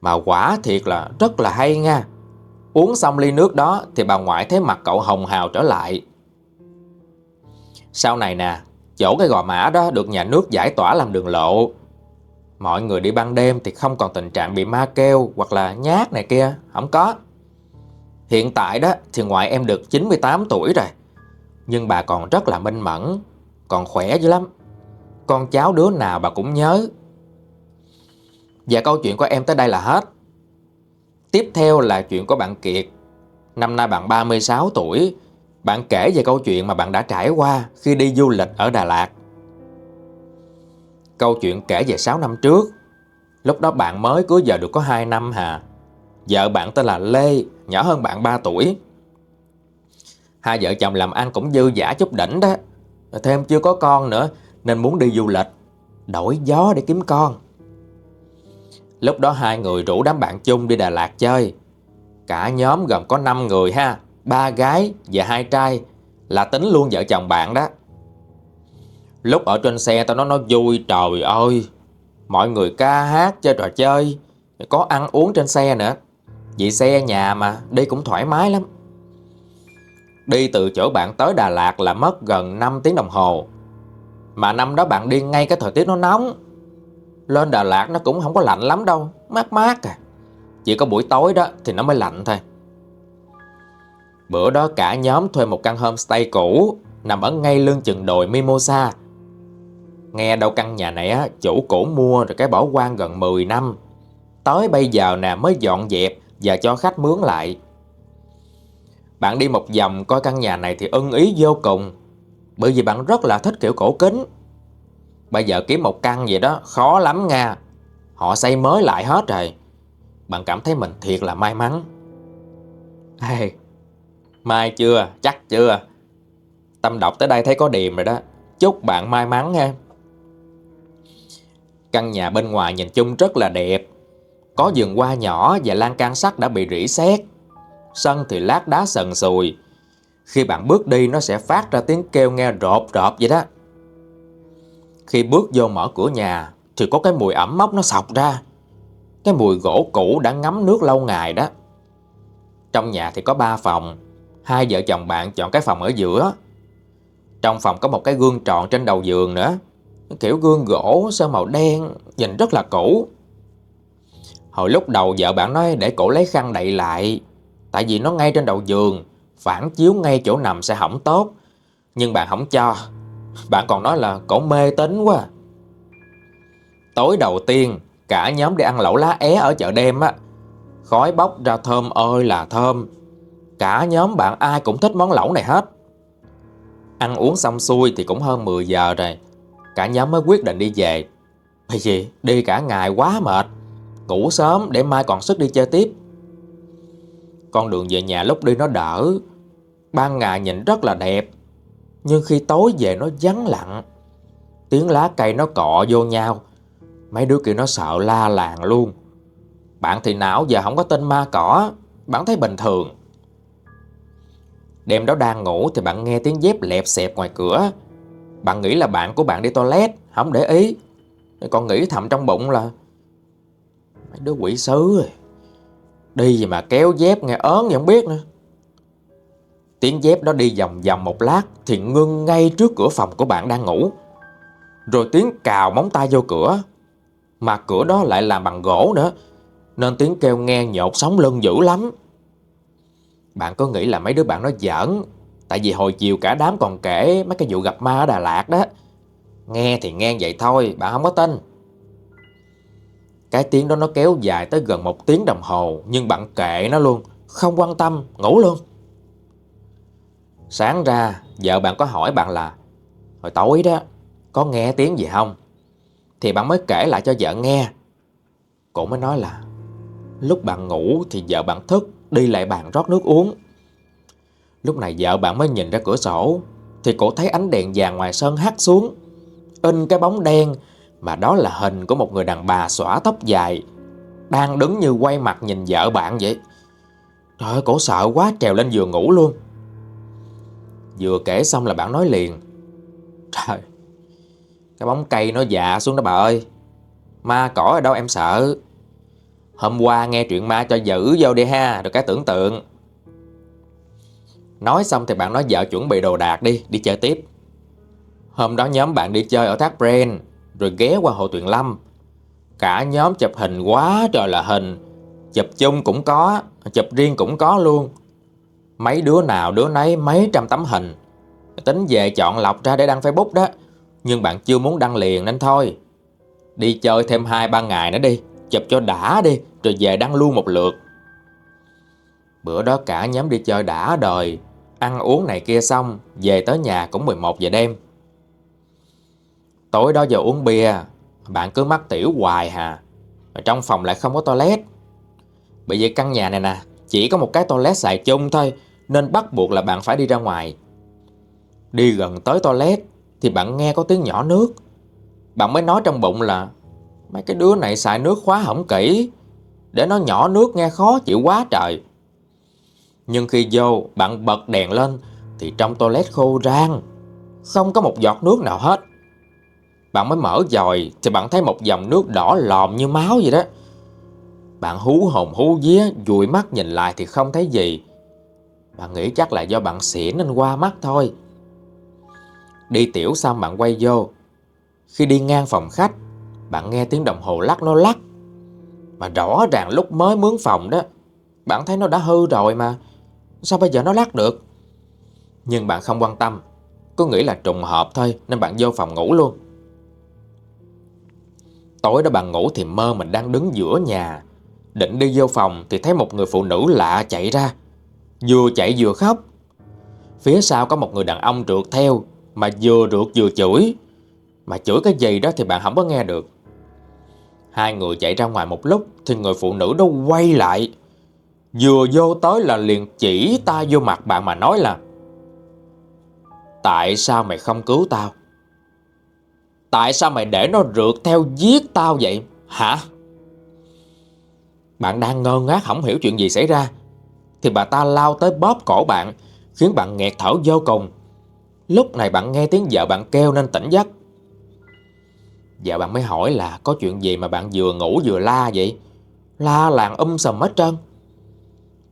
Speaker 1: Mà quả thiệt là rất là hay nha. Uống xong ly nước đó Thì bà ngoại thấy mặt cậu hồng hào trở lại. Sau này nè, Chỗ cái gò mã đó được nhà nước giải tỏa làm đường lộ. Mọi người đi ban đêm thì không còn tình trạng bị ma kêu Hoặc là nhát này kia, Không có. Hiện tại đó thì ngoại em được 98 tuổi rồi nhưng bà còn rất là minh mẫn, Còn khỏe dữ lắm. Con cháu đứa nào bà cũng nhớ. Và câu chuyện của em tới đây là hết. Tiếp theo là chuyện của bạn Kiệt. Năm nay bạn 36 tuổi. Bạn kể về câu chuyện mà bạn đã trải qua Khi đi du lịch ở Đà Lạt. Câu chuyện kể về 6 năm trước. Lúc đó bạn mới cưới vợ được có 2 năm hà. Vợ bạn tên là Lê, Nhỏ hơn bạn 3 tuổi. Hai vợ chồng làm ăn cũng dư giả chút đỉnh đó. Thêm chưa có con nữa, Nên muốn đi du lịch. Đổi gió để kiếm con. Lúc đó hai người rủ đám bạn chung đi Đà Lạt chơi. Cả nhóm gồm có 5 người ha, ba gái và hai trai, Là tính luôn vợ chồng bạn đó. Lúc ở trên xe tao nói nó vui, trời ơi, Mọi người ca hát chơi trò chơi, Có ăn uống trên xe nữa. Vì xe nhà mà, đi cũng thoải mái lắm. Đi từ chỗ bạn tới Đà Lạt là mất gần 5 tiếng đồng hồ. Mà năm đó bạn đi ngay cái thời tiết nó nóng. Lên Đà Lạt nó cũng không có lạnh lắm đâu, Mát mát à. Chỉ có buổi tối đó thì nó mới lạnh thôi. Bữa đó cả nhóm thuê một căn homestay cũ, Nằm ở ngay lưng chừng đồi Mimosa. Nghe đâu căn nhà này á, Chủ cũ mua rồi cái bỏ quan gần 10 năm. Tới bây giờ nè, mới dọn dẹp Và cho khách mướn lại. Bạn đi một vòng coi căn nhà này thì ưng ý vô cùng. Bởi vì bạn rất là thích kiểu cổ kính. Bây giờ kiếm một căn gì đó khó lắm nha Họ xây mới lại hết rồi. Bạn cảm thấy mình thiệt là may mắn. Hey, Mai chưa? Chắc chưa? Tâm đọc tới đây thấy có điềm rồi đó. Chúc bạn may mắn ha Căn nhà bên ngoài nhìn chung rất là đẹp. Có vườn hoa nhỏ và lan can sắt đã bị rỉ sét Sân thì lát đá sần sùi. Khi bạn bước đi, nó sẽ phát ra tiếng kêu nghe rộp rộp vậy đó. Khi bước vô mở cửa nhà, Thì có cái mùi ẩm mốc nó sọc ra. Cái mùi gỗ cũ đã ngấm nước lâu ngày đó. Trong nhà thì có ba phòng. Hai vợ chồng bạn chọn cái phòng ở giữa. Trong phòng có một cái gương tròn trên đầu giường nữa. Kiểu gương gỗ, sơn màu đen, Nhìn rất là cũ. Hồi lúc đầu vợ bạn nói để cổ lấy khăn đậy lại. Tại vì nó ngay trên đầu giường, Phản chiếu ngay chỗ nằm sẽ hỏng tốt. Nhưng bạn không cho. Bạn còn nói là cổ mê tính quá. Tối đầu tiên, Cả nhóm đi ăn lẩu lá é ở chợ đêm á. Khói bốc ra thơm ơi là thơm. Cả nhóm bạn ai cũng thích món lẩu này hết. Ăn uống xong xuôi thì cũng hơn 10 giờ rồi. Cả nhóm mới quyết định đi về. Bởi vì đi cả ngày quá mệt. Ngủ sớm để mai còn sức đi chơi tiếp. Con đường về nhà lúc đi nó đỡ. Ban ngày nhìn rất là đẹp, Nhưng khi tối về nó vắng lặng. Tiếng lá cây nó cọ vô nhau, Mấy đứa kia nó sợ la làng luôn. Bạn thì não giờ không có tên ma cỏ, Bạn thấy bình thường. Đêm đó đang ngủ thì bạn nghe tiếng dép lẹp xẹp ngoài cửa. Bạn nghĩ là bạn của bạn đi toilet, Không để ý. Còn nghĩ thầm trong bụng là, Mấy đứa quỷ sứ rồi Đi gì mà kéo dép nghe ớn vậy không biết nữa. Tiếng dép đó đi vòng vòng một lát Thì ngưng ngay trước cửa phòng của bạn đang ngủ. Rồi tiếng cào móng tay vô cửa, Mà cửa đó lại làm bằng gỗ nữa, Nên tiếng kêu nghe nhột sóng lưng dữ lắm. Bạn có nghĩ là mấy đứa bạn nó giỡn? Tại vì hồi chiều cả đám còn kể Mấy cái vụ gặp ma ở Đà Lạt đó. Nghe thì nghe vậy thôi, Bạn không có tin. Cái tiếng đó nó kéo dài tới gần một tiếng đồng hồ Nhưng bạn kệ nó luôn Không quan tâm, ngủ luôn. Sáng ra Vợ bạn có hỏi bạn là Hồi tối đó Có nghe tiếng gì không? Thì bạn mới kể lại cho vợ nghe. Cô mới nói là Lúc bạn ngủ thì vợ bạn thức đi lại bàn rót nước uống. Lúc này vợ bạn mới nhìn ra cửa sổ, thì cổ thấy ánh đèn vàng ngoài sân hắt xuống, in cái bóng đen mà đó là hình của một người đàn bà xõa tóc dài, đang đứng như quay mặt nhìn vợ bạn vậy. Trời ơi, cổ sợ quá trèo lên giường ngủ luôn. Vừa kể xong là bạn nói liền. Trời, cái bóng cây nó dạ xuống đó bà ơi. Ma cỏ ở đâu em sợ. Hôm qua nghe chuyện ma cho dữ vô đi ha Được cái tưởng tượng Nói xong thì bạn nói vợ chuẩn bị đồ đạc đi Đi chơi tiếp Hôm đó nhóm bạn đi chơi ở Thác Bren rồi ghé qua Hồ Tuyền Lâm. Cả nhóm chụp hình quá trời là hình. Chụp chung cũng có, Chụp riêng cũng có luôn. Mấy đứa nào đứa nấy mấy trăm tấm hình. Tính về chọn lọc ra để đăng Facebook đó. Nhưng bạn chưa muốn đăng liền nên thôi. Đi chơi thêm 2-3 ngày nữa đi, Chụp cho đã đi, Rồi về đăng luôn một lượt. Bữa đó cả nhóm đi chơi đã đời. Ăn uống này kia xong, Về tới nhà cũng 11 giờ đêm. Tối đó giờ uống bia, Bạn cứ mắc tiểu hoài hà. Ở trong phòng lại không có toilet. Bởi vì căn nhà này nè, Chỉ có một cái toilet xài chung thôi, Nên bắt buộc là bạn phải đi ra ngoài. Đi gần tới toilet Thì bạn nghe có tiếng nhỏ nước. Bạn mới nói trong bụng là, Mấy cái đứa này xài nước khóa hỏng kỹ, Để nó nhỏ nước nghe khó chịu quá trời. Nhưng khi vô, bạn bật đèn lên Thì trong toilet khô rang, Không có một giọt nước nào hết. Bạn mới mở dòi thì bạn thấy một dòng nước đỏ lòm như máu vậy đó. Bạn hú hồn hú vía, dụi mắt nhìn lại thì không thấy gì. Bạn nghĩ chắc là do bạn xỉn nên qua mắt thôi. Đi tiểu xong bạn quay vô. Khi đi ngang phòng khách, bạn nghe tiếng đồng hồ lắc nó lắc. Mà rõ ràng lúc mới mướn phòng đó, bạn thấy nó đã hư rồi mà. Sao bây giờ nó lắc được? Nhưng bạn không quan tâm, cứ nghĩ là trùng hợp thôi nên bạn vô phòng ngủ luôn. Tối đó bà ngủ thì mơ mình đang đứng giữa nhà. Định đi vô phòng thì thấy một người phụ nữ lạ chạy ra. Vừa chạy vừa khóc. Phía sau có một người đàn ông rượt theo, Mà vừa rượt vừa chửi. Mà chửi cái gì đó thì bạn không có nghe được. Hai người chạy ra ngoài một lúc Thì người phụ nữ đó quay lại. Vừa vô tới là liền chỉ ta vô mặt bạn mà nói là, Tại sao mày không cứu tao? Tại sao mày để nó rượt theo giết tao vậy? Hả? Bạn đang ngơ ngác không hiểu chuyện gì xảy ra. Thì bà ta lao tới bóp cổ bạn, Khiến bạn nghẹt thở vô cùng. Lúc này bạn nghe tiếng vợ bạn kêu nên tỉnh giấc. Vợ bạn mới hỏi là Có chuyện gì mà bạn vừa ngủ vừa la vậy? La làng um sầm hết trơn.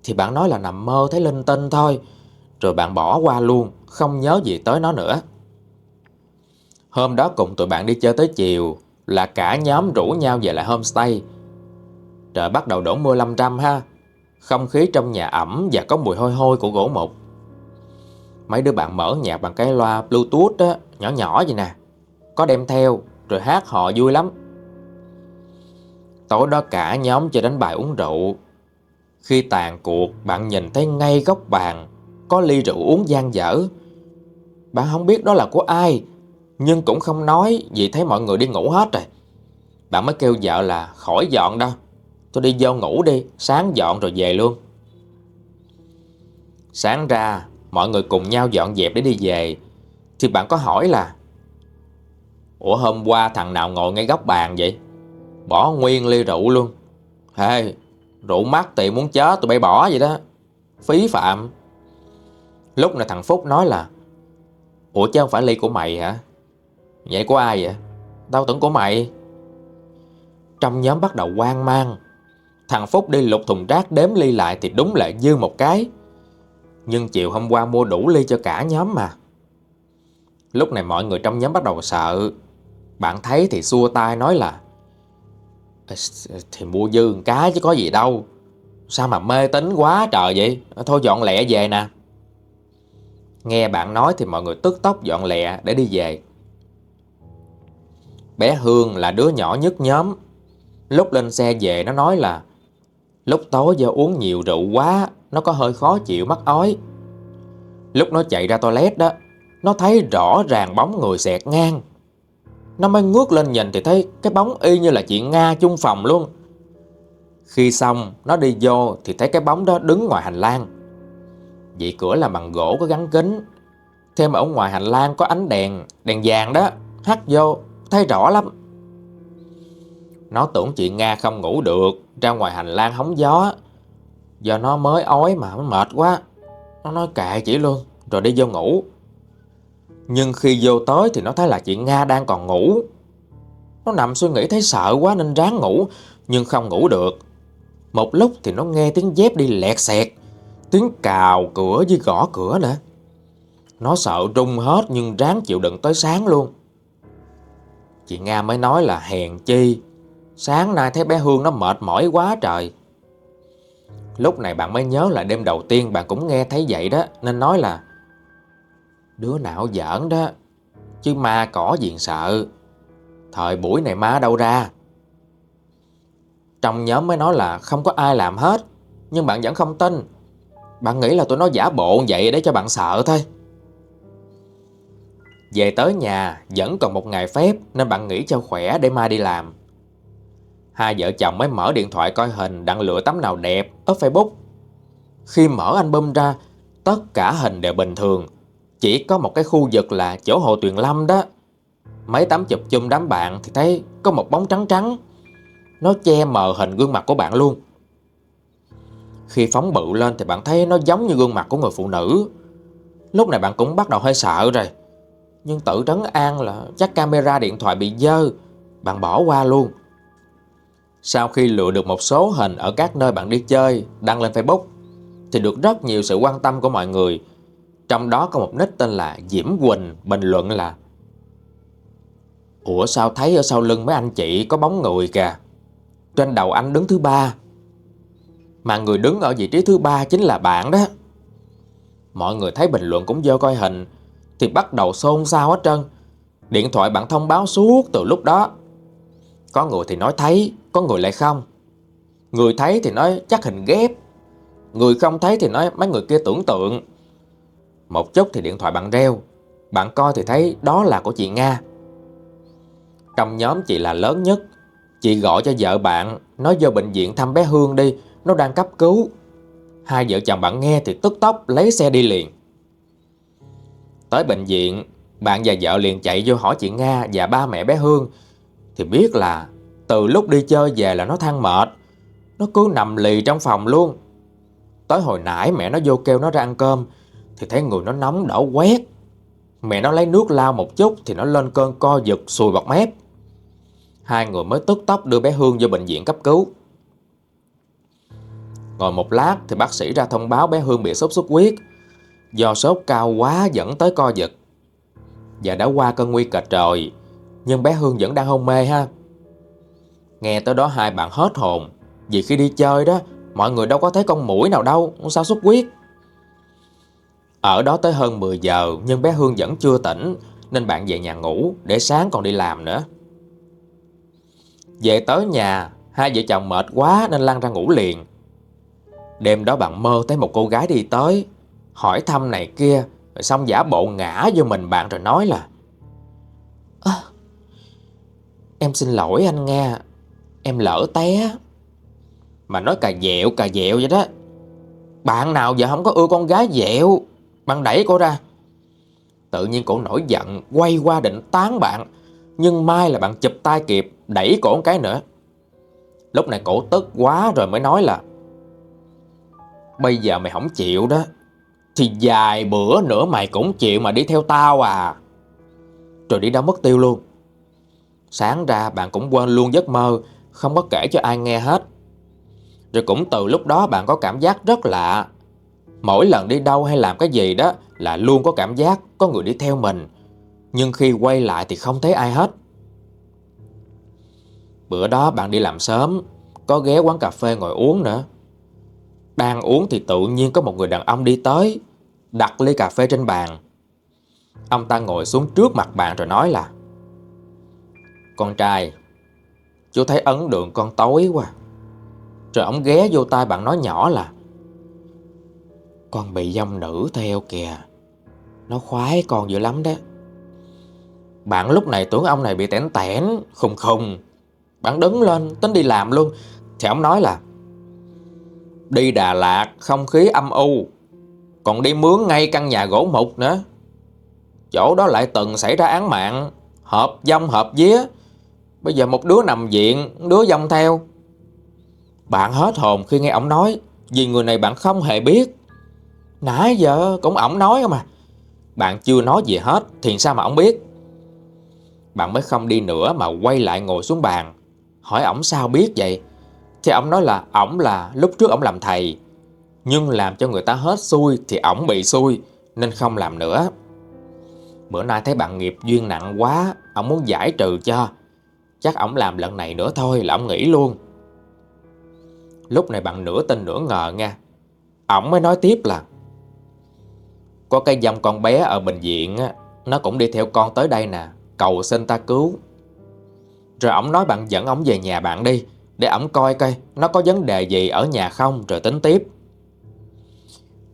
Speaker 1: Thì bạn nói là nằm mơ thấy linh tinh thôi, Rồi bạn bỏ qua luôn, Không nhớ gì tới nó nữa. Hôm đó cùng tụi bạn đi chơi tới chiều Là cả nhóm rủ nhau về lại homestay. Trời bắt đầu đổ mưa lâm trăm ha. Không khí trong nhà ẩm và có mùi hôi hôi của gỗ mục. Mấy đứa bạn mở nhạc bằng cái loa bluetooth đó, nhỏ nhỏ vậy nè. Có đem theo rồi hát họ vui lắm. Tối đó cả nhóm chơi đánh bài uống rượu. Khi tàn cuộc bạn nhìn thấy ngay góc bàn Có ly rượu uống gian dở. Bạn không biết đó là của ai nhưng cũng không nói vì thấy mọi người đi ngủ hết rồi. Bạn mới kêu vợ là khỏi dọn đâu. Tôi đi vô ngủ đi, Sáng dọn rồi về luôn. Sáng ra, Mọi người cùng nhau dọn dẹp để đi về. Thì bạn có hỏi là, Ủa, hôm qua thằng nào ngồi ngay góc bàn vậy? Bỏ nguyên ly rượu luôn. Hey Rượu mắc thì muốn chết, tụi bay bỏ vậy đó. Phí phạm. Lúc này thằng Phúc nói là, Ủa, chứ không phải ly của mày hả? Vậy của ai vậy? Tao tưởng của mày. Trong nhóm bắt đầu hoang mang, Thằng Phúc đi lục thùng rác đếm ly lại Thì đúng là dư một cái. Nhưng chiều hôm qua mua đủ ly cho cả nhóm mà. Lúc này mọi người trong nhóm bắt đầu sợ. Bạn thấy thì xua tay nói là Thì mua dư một cái chứ có gì đâu. Sao mà mê tính quá trời vậy? Thôi dọn lẹ về nè. Nghe bạn nói thì mọi người tức tốc dọn lẹ để đi về. Bé Hương là đứa nhỏ nhất nhóm. Lúc lên xe về, nó nói là, Lúc tối do uống nhiều rượu quá, Nó có hơi khó chịu, mắc ói. Lúc nó chạy ra toilet đó, Nó thấy rõ ràng bóng người xẹt ngang. Nó mới ngước lên nhìn thì thấy Cái bóng y như là chị Nga chung phòng luôn. Khi xong, Nó đi vô thì thấy cái bóng đó đứng ngoài hành lang. Vị cửa là bằng gỗ có gắn kính. Thêm ở ngoài hành lang có ánh đèn Đèn vàng đó, Hắt vô thấy rõ lắm. Nó tưởng chị Nga không ngủ được, ra ngoài hành lang hóng gió. Giờ nó mới ói mà nó mệt quá. Nó nói kệ chị luôn, rồi đi vô ngủ. Nhưng khi vô tới thì nó thấy là chị Nga đang còn ngủ. Nó nằm suy nghĩ thấy sợ quá nên ráng ngủ, nhưng không ngủ được. Một lúc thì nó nghe tiếng dép đi lẹt xẹt, tiếng cào cửa với gõ cửa nữa. Nó sợ rung hết nhưng ráng chịu đựng tới sáng luôn. Chị Nga mới nói là hèn chi. Sáng nay thấy bé Hương nó mệt mỏi quá trời. Lúc này bạn mới nhớ là đêm đầu tiên bạn cũng nghe thấy vậy đó, Nên nói là, Đứa nào giỡn đó, Chứ ma cỏ diện sợ. Thời buổi này ma đâu ra. Trong nhóm mới nói là không có ai làm hết, Nhưng bạn vẫn không tin. Bạn nghĩ là tụi nó giả bộ vậy để cho bạn sợ thôi về tới nhà vẫn còn một ngày phép nên bạn nghỉ cho khỏe để mai đi làm. Hai vợ chồng mới mở điện thoại coi hình đặng lựa tấm nào đẹp ở Facebook. Khi mở album ra, tất cả hình đều bình thường. Chỉ có một cái khu vực là chỗ hồ Tuyền Lâm đó. Mấy tấm chụp chung đám bạn thì thấy có một bóng trắng trắng. Nó che mờ hình gương mặt của bạn luôn. Khi phóng bự lên thì bạn thấy nó giống như gương mặt của người phụ nữ. Lúc này bạn cũng bắt đầu hơi sợ rồi. Nhưng tự trấn an là chắc camera điện thoại bị dơ. Bạn bỏ qua luôn. Sau khi lựa được một số hình ở các nơi bạn đi chơi, Đăng lên Facebook, Thì được rất nhiều sự quan tâm của mọi người. Trong đó có một nick tên là Diễm Quỳnh, Bình luận là, Ủa sao thấy ở sau lưng mấy anh chị có bóng người kìa? Trên đầu anh đứng thứ ba. Mà người đứng ở vị trí thứ ba chính là bạn đó. Mọi người thấy bình luận cũng vô coi hình. Thì bắt đầu xôn xao hết trơn. Điện thoại bạn thông báo suốt từ lúc đó. Có người thì nói thấy, Có người lại không. Người thấy thì nói chắc hình ghép. Người không thấy thì nói mấy người kia tưởng tượng. Một chút thì điện thoại bạn reo. Bạn coi thì thấy đó là của chị Nga. Trong nhóm chị là lớn nhất. Chị gọi cho vợ bạn, Nói vô bệnh viện thăm bé Hương đi, Nó đang cấp cứu. Hai vợ chồng bạn nghe thì tức tốc lấy xe đi liền. Tới bệnh viện, Bạn và vợ liền chạy vô hỏi chị Nga và ba mẹ bé Hương. Thì biết là từ lúc đi chơi về là nó than mệt. Nó cứ nằm lì trong phòng luôn. Tới hồi nãy mẹ nó vô kêu nó ra ăn cơm, Thì thấy người nó nóng đỏ quét. Mẹ nó lấy nước lao một chút Thì nó lên cơn co giật, sùi bọt mép. Hai người mới tức tốc đưa bé Hương vô bệnh viện cấp cứu. Ngồi một lát thì bác sĩ ra thông báo bé Hương bị sốt xuất huyết. Do sốt cao quá dẫn tới co giật. Và đã qua cơn nguy kịch rồi, Nhưng bé Hương vẫn đang hôn mê ha. Nghe tới đó hai bạn hết hồn, Vì khi đi chơi đó, Mọi người đâu có thấy con mũi nào đâu Sao xuất huyết. Ở đó tới hơn 10 giờ, Nhưng bé Hương vẫn chưa tỉnh, Nên bạn về nhà ngủ Để sáng còn đi làm nữa. Về tới nhà, Hai vợ chồng mệt quá nên lăn ra ngủ liền. Đêm đó bạn mơ thấy một cô gái đi tới Hỏi thăm này kia Rồi xong giả bộ ngã vô mình bạn rồi nói là à, Em xin lỗi anh nghe Em lỡ té. Mà nói cà dẹo cà dẹo vậy đó. Bạn nào giờ không có ưa con gái dẹo Bạn đẩy cô ra. Tự nhiên cổ nổi giận Quay qua định tán bạn Nhưng mai là bạn chụp tay kịp Đẩy cổ một cái nữa. Lúc này cổ tức quá rồi mới nói là Bây giờ mày không chịu đó thì dài bữa nữa mày cũng chịu mà đi theo tao à. Rồi đi đâu mất tiêu luôn. Sáng ra bạn cũng quên luôn giấc mơ, Không có kể cho ai nghe hết. Rồi cũng từ lúc đó bạn có cảm giác rất lạ. Mỗi lần đi đâu hay làm cái gì đó Là luôn có cảm giác có người đi theo mình. Nhưng khi quay lại thì không thấy ai hết. Bữa đó bạn đi làm sớm, Có ghé quán cà phê ngồi uống nữa đang uống thì tự nhiên có một người đàn ông đi tới, Đặt ly cà phê trên bàn. Ông ta ngồi xuống trước mặt bạn rồi nói là, Con trai, Chú thấy ấn tượng con tối quá. Rồi ông ghé vô tai bạn nói nhỏ là, Con bị dông nữ theo kìa, Nó khoái con dữ lắm đó. Bạn lúc này tưởng ông này bị tẻn tẻn, Khùng khùng. Bạn đứng lên tính đi làm luôn. Thì ông nói là Đi Đà Lạt, không khí âm u. Còn đi mướn ngay căn nhà gỗ mục nữa. Chỗ đó lại từng xảy ra án mạng, Hợp dông hợp vía. Bây giờ một đứa nằm viện, Đứa dông theo. Bạn hết hồn khi nghe ổng nói, Vì người này bạn không hề biết. Nãy giờ cũng ổng nói mà. Bạn chưa nói gì hết Thì sao mà ổng biết? Bạn mới không đi nữa mà quay lại ngồi xuống bàn. Hỏi ổng sao biết vậy? Thì ông nói là ổng là lúc trước ổng làm thầy. Nhưng làm cho người ta hết xui Thì ổng bị xui Nên không làm nữa. Bữa nay thấy bạn nghiệp duyên nặng quá Ổng muốn giải trừ cho. Chắc ổng làm lần này nữa thôi là ổng nghỉ luôn. Lúc này bạn nửa tin nửa ngờ nha Ổng mới nói tiếp là Có cái dòng con bé ở bệnh viện á, Nó cũng đi theo con tới đây nè Cầu xin ta cứu. Rồi ổng nói bạn dẫn ổng về nhà bạn đi để ổng coi coi nó có vấn đề gì ở nhà không rồi tính tiếp.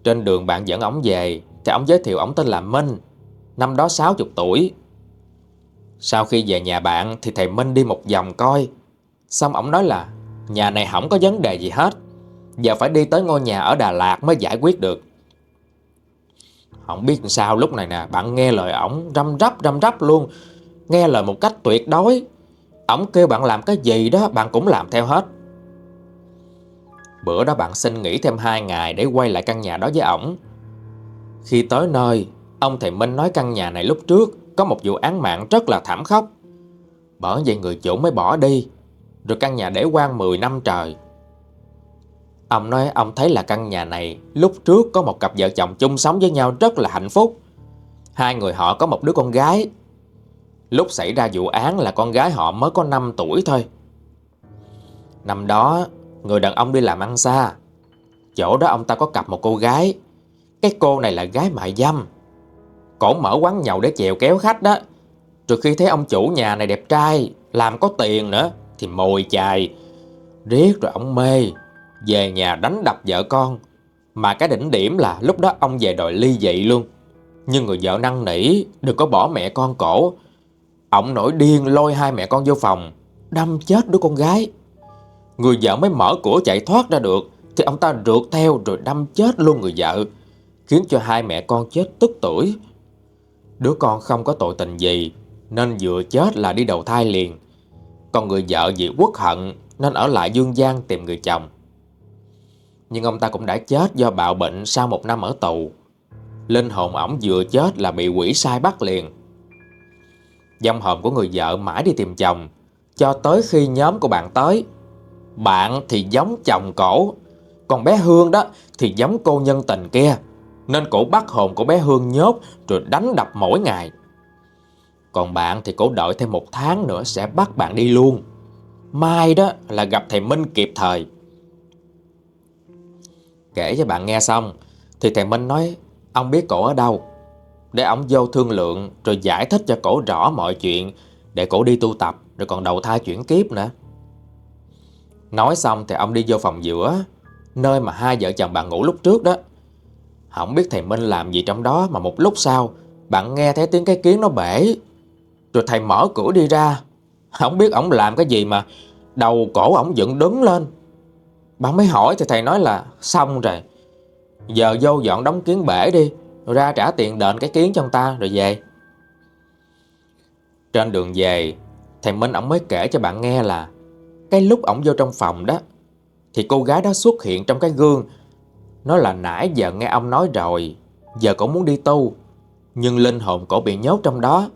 Speaker 1: Trên đường bạn dẫn ổng về thì ổng giới thiệu ổng tên là Minh, năm đó 60 tuổi. Sau khi về nhà bạn thì thầy Minh đi một vòng coi, xong ổng nói là nhà này không có vấn đề gì hết, giờ phải đi tới ngôi nhà ở Đà Lạt mới giải quyết được. Không biết sao lúc này nè Bạn nghe lời ổng răm rắp răm rắp luôn Nghe lời một cách tuyệt đối Ổng kêu bạn làm cái gì đó bạn cũng làm theo hết Bữa đó bạn xin nghỉ thêm 2 ngày để quay lại căn nhà đó với ổng Khi tới nơi Ông thầy Minh nói căn nhà này lúc trước có một vụ án mạng rất là thảm khốc. Bởi vậy người chủ mới bỏ đi, rồi căn nhà để quan 10 năm trời. Ông nói ông thấy là căn nhà này lúc trước có một cặp vợ chồng chung sống với nhau rất là hạnh phúc. Hai người họ có một đứa con gái. Lúc xảy ra vụ án là con gái họ mới có 5 tuổi thôi. Năm đó, người đàn ông đi làm ăn xa. Chỗ đó ông ta có cặp một cô gái. Cái cô này là gái mại dâm. Cổ mở quán nhậu để chèo kéo khách đó. Rồi khi thấy ông chủ nhà này đẹp trai, làm có tiền nữa, thì mồi chài. Riết rồi ông mê, về nhà đánh đập vợ con. Mà cái đỉnh điểm là lúc đó ông về đòi ly dị luôn. Nhưng người vợ năn nỉ, đừng có bỏ mẹ con cổ. Ông nổi điên lôi hai mẹ con vô phòng, đâm chết đứa con gái. Người vợ mới mở cửa chạy thoát ra được, thì ông ta rượt theo rồi đâm chết luôn người vợ, khiến cho hai mẹ con chết tức tuổi. Đứa con không có tội tình gì, nên vừa chết là đi đầu thai liền. Còn người vợ vì quốc hận nên ở lại Dương gian tìm người chồng. Nhưng ông ta cũng đã chết do bạo bệnh sau một năm ở tù. Linh hồn ổng vừa chết là bị quỷ sai bắt liền. Dòng hồn của người vợ mãi đi tìm chồng, cho tới khi nhóm của bạn tới. Bạn thì giống chồng cổ, còn bé Hương đó thì giống cô nhân tình kia. Nên cổ bắt hồn của bé Hương nhốt rồi đánh đập mỗi ngày. Còn bạn thì cổ đợi thêm một tháng nữa sẽ bắt bạn đi luôn. Mai đó là gặp thầy Minh kịp thời. Kể cho bạn nghe xong thì thầy Minh nói ông biết cổ ở đâu. Để ông vô thương lượng rồi giải thích cho cổ rõ mọi chuyện, để cổ đi tu tập, rồi còn đầu thai chuyển kiếp nữa. Nói xong thì ông đi vô phòng giữa, nơi mà hai vợ chồng bạn ngủ lúc trước đó. Không biết thầy Minh làm gì trong đó mà một lúc sau, bạn nghe thấy tiếng cái kiến nó bể. Rồi thầy mở cửa đi ra. Không biết ổng làm cái gì mà đầu cổ ổng dựng đứng lên. Bạn mới hỏi thì thầy nói là xong rồi. Giờ vô dọn đóng kiến bể đi. Ra trả tiền đền cái kiến cho ông ta rồi về. Trên đường về, thầy Minh ổng mới kể cho bạn nghe là cái lúc ổng vô trong phòng đó thì cô gái đó xuất hiện trong cái gương. Nó là nãy giờ nghe ông nói rồi, giờ cổ muốn đi tu. Nhưng linh hồn cổ bị nhốt trong đó.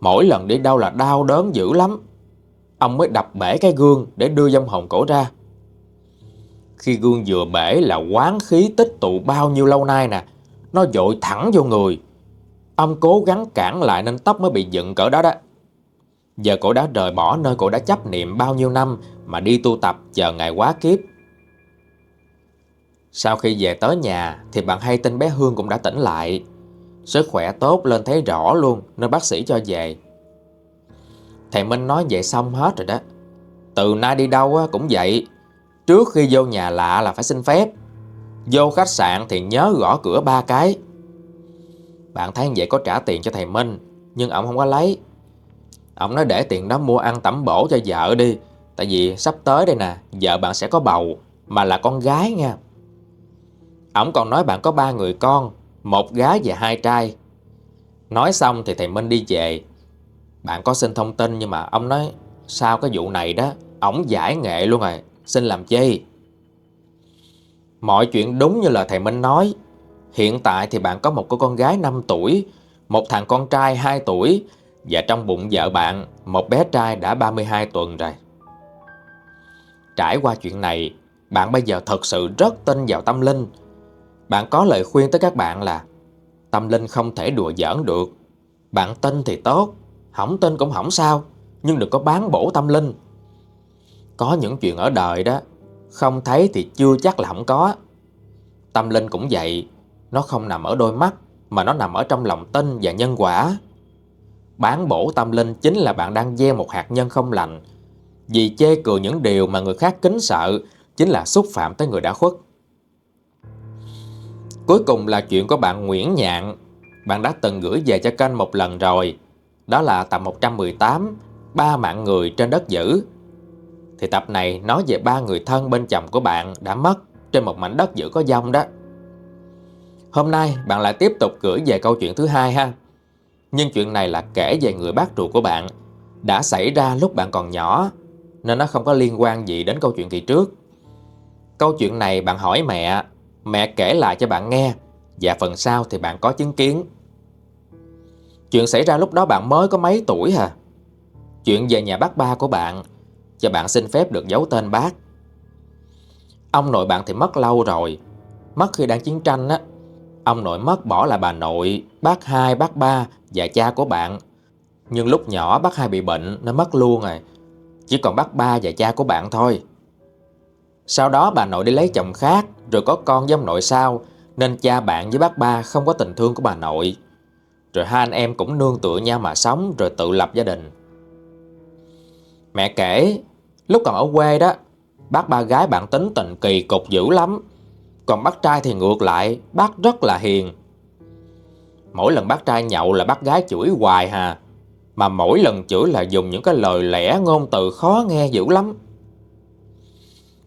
Speaker 1: Mỗi lần đi đâu là đau đớn dữ lắm. Ông mới đập bể cái gương để đưa dông hồn cổ ra. Khi gương vừa bể là quán khí tích tụ bao nhiêu lâu nay nè. Nó dội thẳng vô người. Ông cố gắng cản lại nên tóc mới bị dựng cỡ đó đó. Giờ cổ đã rời bỏ nơi cổ đã chấp niệm bao nhiêu năm mà đi tu tập chờ ngày quá kiếp. Sau khi về tới nhà thì bạn hay tin bé Hương cũng đã tỉnh lại. Sức khỏe tốt lên thấy rõ luôn nên bác sĩ cho về. Thầy Minh nói vậy xong hết rồi đó. Từ nay đi đâu cũng vậy. Trước khi vô nhà lạ là phải xin phép. Vô khách sạn thì nhớ gõ cửa ba cái. Bạn thấy vậy có trả tiền cho thầy Minh, nhưng ông không có lấy. Ông nói để tiền đó mua ăn tẩm bổ cho vợ đi, Tại vì sắp tới đây nè, Vợ bạn sẽ có bầu, Mà là con gái nha Ông còn nói bạn có ba người con, Một gái và hai trai Nói xong thì thầy Minh đi về Bạn có xin thông tin Nhưng mà ông nói sao cái vụ này đó, Ổng giải nghệ luôn rồi, Xin làm chi Mọi chuyện đúng như là thầy Minh nói Hiện tại thì bạn có một cô con gái 5 tuổi Một thằng con trai 2 tuổi và trong bụng vợ bạn, một bé trai đã 32 tuần rồi. Trải qua chuyện này, bạn bây giờ thật sự rất tin vào tâm linh. Bạn có lời khuyên tới các bạn là tâm linh không thể đùa giỡn được. Bạn tin thì tốt, không tin cũng không sao, nhưng đừng có bán bổ tâm linh. Có những chuyện ở đời đó, không thấy thì chưa chắc là không có. Tâm linh cũng vậy, nó không nằm ở đôi mắt, mà nó nằm ở trong lòng tin và nhân quả. Bán bổ tâm linh chính là bạn đang gieo một hạt nhân không lành. Vì chê cười những điều mà người khác kính sợ chính là xúc phạm tới người đã khuất. Cuối cùng là chuyện của bạn Nguyễn Nhạn. Bạn đã từng gửi về cho kênh một lần rồi. Đó là tập 118, ba mạng người trên đất dữ. Thì tập này nói về ba người thân bên chồng của bạn đã mất trên một mảnh đất giữa có dông đó. Hôm nay bạn lại tiếp tục gửi về câu chuyện thứ hai ha. Nhưng chuyện này là kể về người bác ruột của bạn đã xảy ra lúc bạn còn nhỏ nên nó không có liên quan gì đến câu chuyện kỳ trước. Câu chuyện này bạn hỏi mẹ, mẹ kể lại cho bạn nghe và phần sau thì bạn có chứng kiến. Chuyện xảy ra lúc đó bạn mới có mấy tuổi hả? Chuyện về nhà bác ba của bạn và bạn xin phép được giấu tên bác. Ông nội bạn thì mất lâu rồi. Mất khi đang chiến tranh á. Ông nội mất bỏ là bà nội Bác hai, bác ba và cha của bạn. Nhưng lúc nhỏ bác hai bị bệnh Nên mất luôn rồi. Chỉ còn bác ba và cha của bạn thôi. Sau đó bà nội đi lấy chồng khác Rồi có con với ông nội sau Nên cha bạn với bác ba không có tình thương của bà nội. Rồi hai anh em cũng nương tựa nhau mà sống Rồi tự lập gia đình. Mẹ kể, Lúc còn ở quê đó, Bác ba gái bạn tính tình kỳ cục dữ lắm. Còn bác trai thì ngược lại, Bác rất là hiền. Mỗi lần bác trai nhậu là bác gái chửi hoài hà, Mà mỗi lần chửi là dùng những cái lời lẽ ngôn từ khó nghe dữ lắm.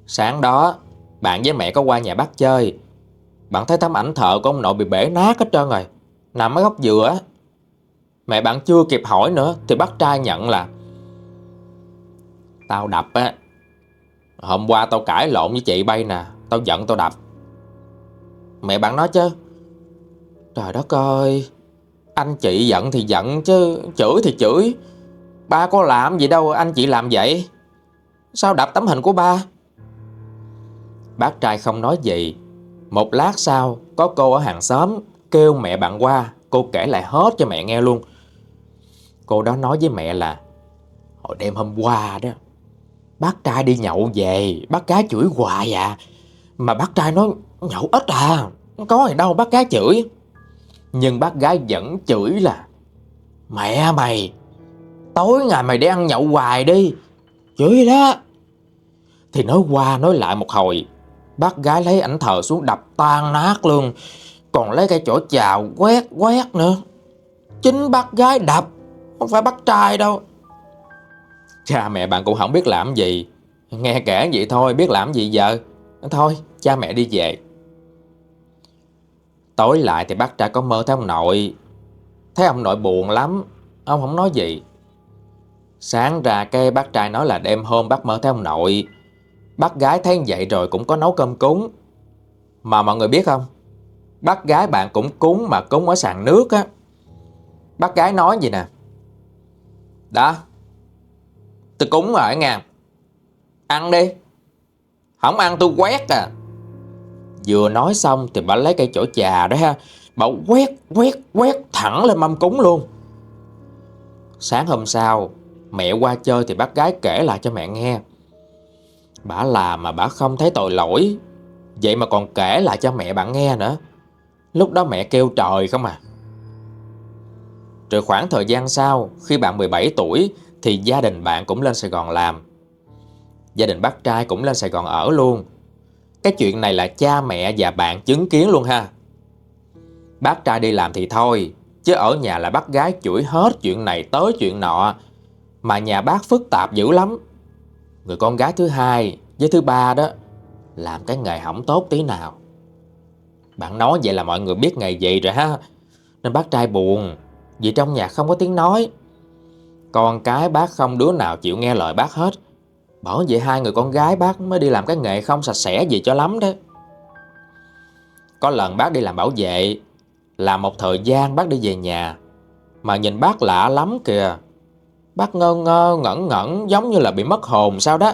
Speaker 1: Sáng đó, Bạn với mẹ có qua nhà bác chơi. Bạn thấy tấm ảnh thợ của ông nội bị bể nát hết trơn rồi, Nằm ở góc dừa Mẹ bạn chưa kịp hỏi nữa, Thì bác trai nhận là Tao đập á. Hôm qua tao cãi lộn với chị bay nè, Tao giận tao đập. Mẹ bạn nói chứ. Trời đất ơi, Anh chị giận thì giận chứ, Chửi thì chửi. Ba có làm gì đâu, anh chị làm vậy. Sao đập tấm hình của ba? Bác trai không nói gì. Một lát sau, Có cô ở hàng xóm Kêu mẹ bạn qua. Cô kể lại hết cho mẹ nghe luôn. Cô đó nói với mẹ là, Hồi đêm hôm qua đó Bác trai đi nhậu về, Bác gái chửi hoài à. Mà bác trai nói, nhậu ít à Có gì đâu, bác gái chửi. Nhưng bác gái vẫn chửi là, Mẹ mày, Tối ngày mày đi ăn nhậu hoài đi. Chửi đó. Thì nói qua nói lại một hồi, Bác gái lấy ảnh thờ xuống đập tan nát luôn, Còn lấy cái chỗ chào quét quét nữa. Chính bác gái đập, Không phải bác trai đâu. Cha mẹ bạn cũng không biết làm gì. Nghe kể vậy thôi, biết làm gì giờ? Thôi, cha mẹ đi về. Tối lại thì bác trai có mơ thấy ông nội. Thấy ông nội buồn lắm, Ông không nói gì. Sáng ra cái bác trai nói là đêm hôm bác mơ thấy ông nội. Bác gái thấy vậy rồi cũng có nấu cơm cúng. Mà mọi người biết không? Bác gái bạn cũng cúng mà cúng ở sàn nước á. Bác gái nói gì nè. Đó Tôi cúng rồi nha Ăn đi. Không ăn tôi quét à. Vừa nói xong thì bà lấy cây chổi trà đó ha. Bà quét quét quét thẳng lên mâm cúng luôn. Sáng hôm sau, Mẹ qua chơi thì bác gái kể lại cho mẹ nghe. Bà làm mà bà không thấy tội lỗi. Vậy mà còn kể lại cho mẹ bạn nghe nữa. Lúc đó mẹ kêu trời không à. Rồi khoảng thời gian sau, Khi bạn 17 tuổi thì gia đình bạn cũng lên Sài Gòn làm. Gia đình bác trai cũng lên Sài Gòn ở luôn. Cái chuyện này là cha mẹ và bạn chứng kiến luôn ha. Bác trai đi làm thì thôi, chứ ở nhà là bác gái chửi hết chuyện này tới chuyện nọ. Mà nhà bác phức tạp dữ lắm. Người con gái thứ hai với thứ ba đó làm cái nghề hỏng tốt tí nào. Bạn nói vậy là mọi người biết nghề gì rồi ha. Nên bác trai buồn vì trong nhà không có tiếng nói. Con cái bác không đứa nào chịu nghe lời bác hết. Bởi vậy hai người con gái, bác mới đi làm cái nghề không sạch sẽ gì cho lắm đó. Có lần bác đi làm bảo vệ Làm một thời gian bác đi về nhà, Mà nhìn bác lạ lắm kìa. Bác ngơ ngơ, ngẩn ngẩn, giống như là bị mất hồn sao đó.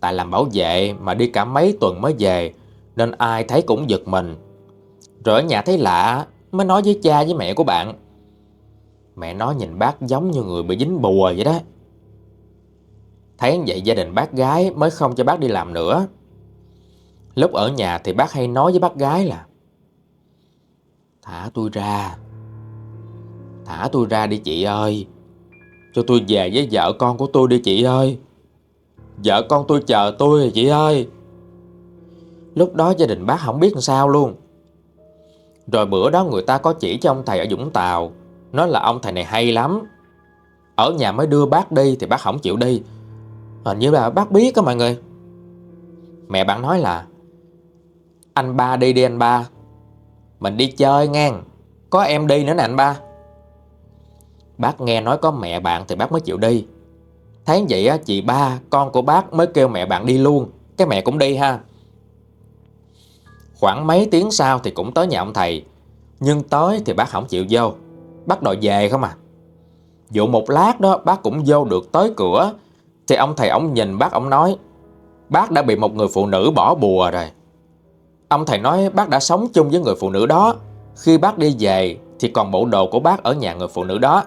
Speaker 1: Tại làm bảo vệ mà đi cả mấy tuần mới về, Nên ai thấy cũng giật mình. Rồi ở nhà thấy lạ, mới nói với cha với mẹ của bạn Mẹ nói nhìn bác giống như người bị dính bùa vậy đó. Thấy vậy gia đình bác gái mới không cho bác đi làm nữa. Lúc ở nhà thì bác hay nói với bác gái là, Thả tôi ra. Thả tôi ra đi chị ơi. Cho tôi về với vợ con của tôi đi chị ơi. Vợ con tôi chờ tôi rồi chị ơi. Lúc đó gia đình bác không biết làm sao luôn. Rồi bữa đó người ta có chỉ cho ông thầy ở Dũng Tàu. Nói là ông thầy này hay lắm. Ở nhà mới đưa bác đi Thì bác không chịu đi. Hình như là bác biết đó mọi người. Mẹ bạn nói là Anh ba đi đi anh ba. Mình đi chơi ngang. Có em đi nữa nè anh ba. Bác nghe nói có mẹ bạn Thì bác mới chịu đi. Thấy vậy á, chị ba con của bác mới kêu mẹ bạn đi luôn. Cái mẹ cũng đi ha. Khoảng mấy tiếng sau thì cũng tới nhà ông thầy. Nhưng tới thì bác không chịu vô. Bác đòi về không à? Dụ một lát đó, bác cũng vô được tới cửa. Thì ông thầy ông nhìn bác ông nói, Bác đã bị một người phụ nữ bỏ bùa rồi. Ông thầy nói, bác đã sống chung với người phụ nữ đó. Khi bác đi về, Thì còn bộ đồ của bác ở nhà người phụ nữ đó.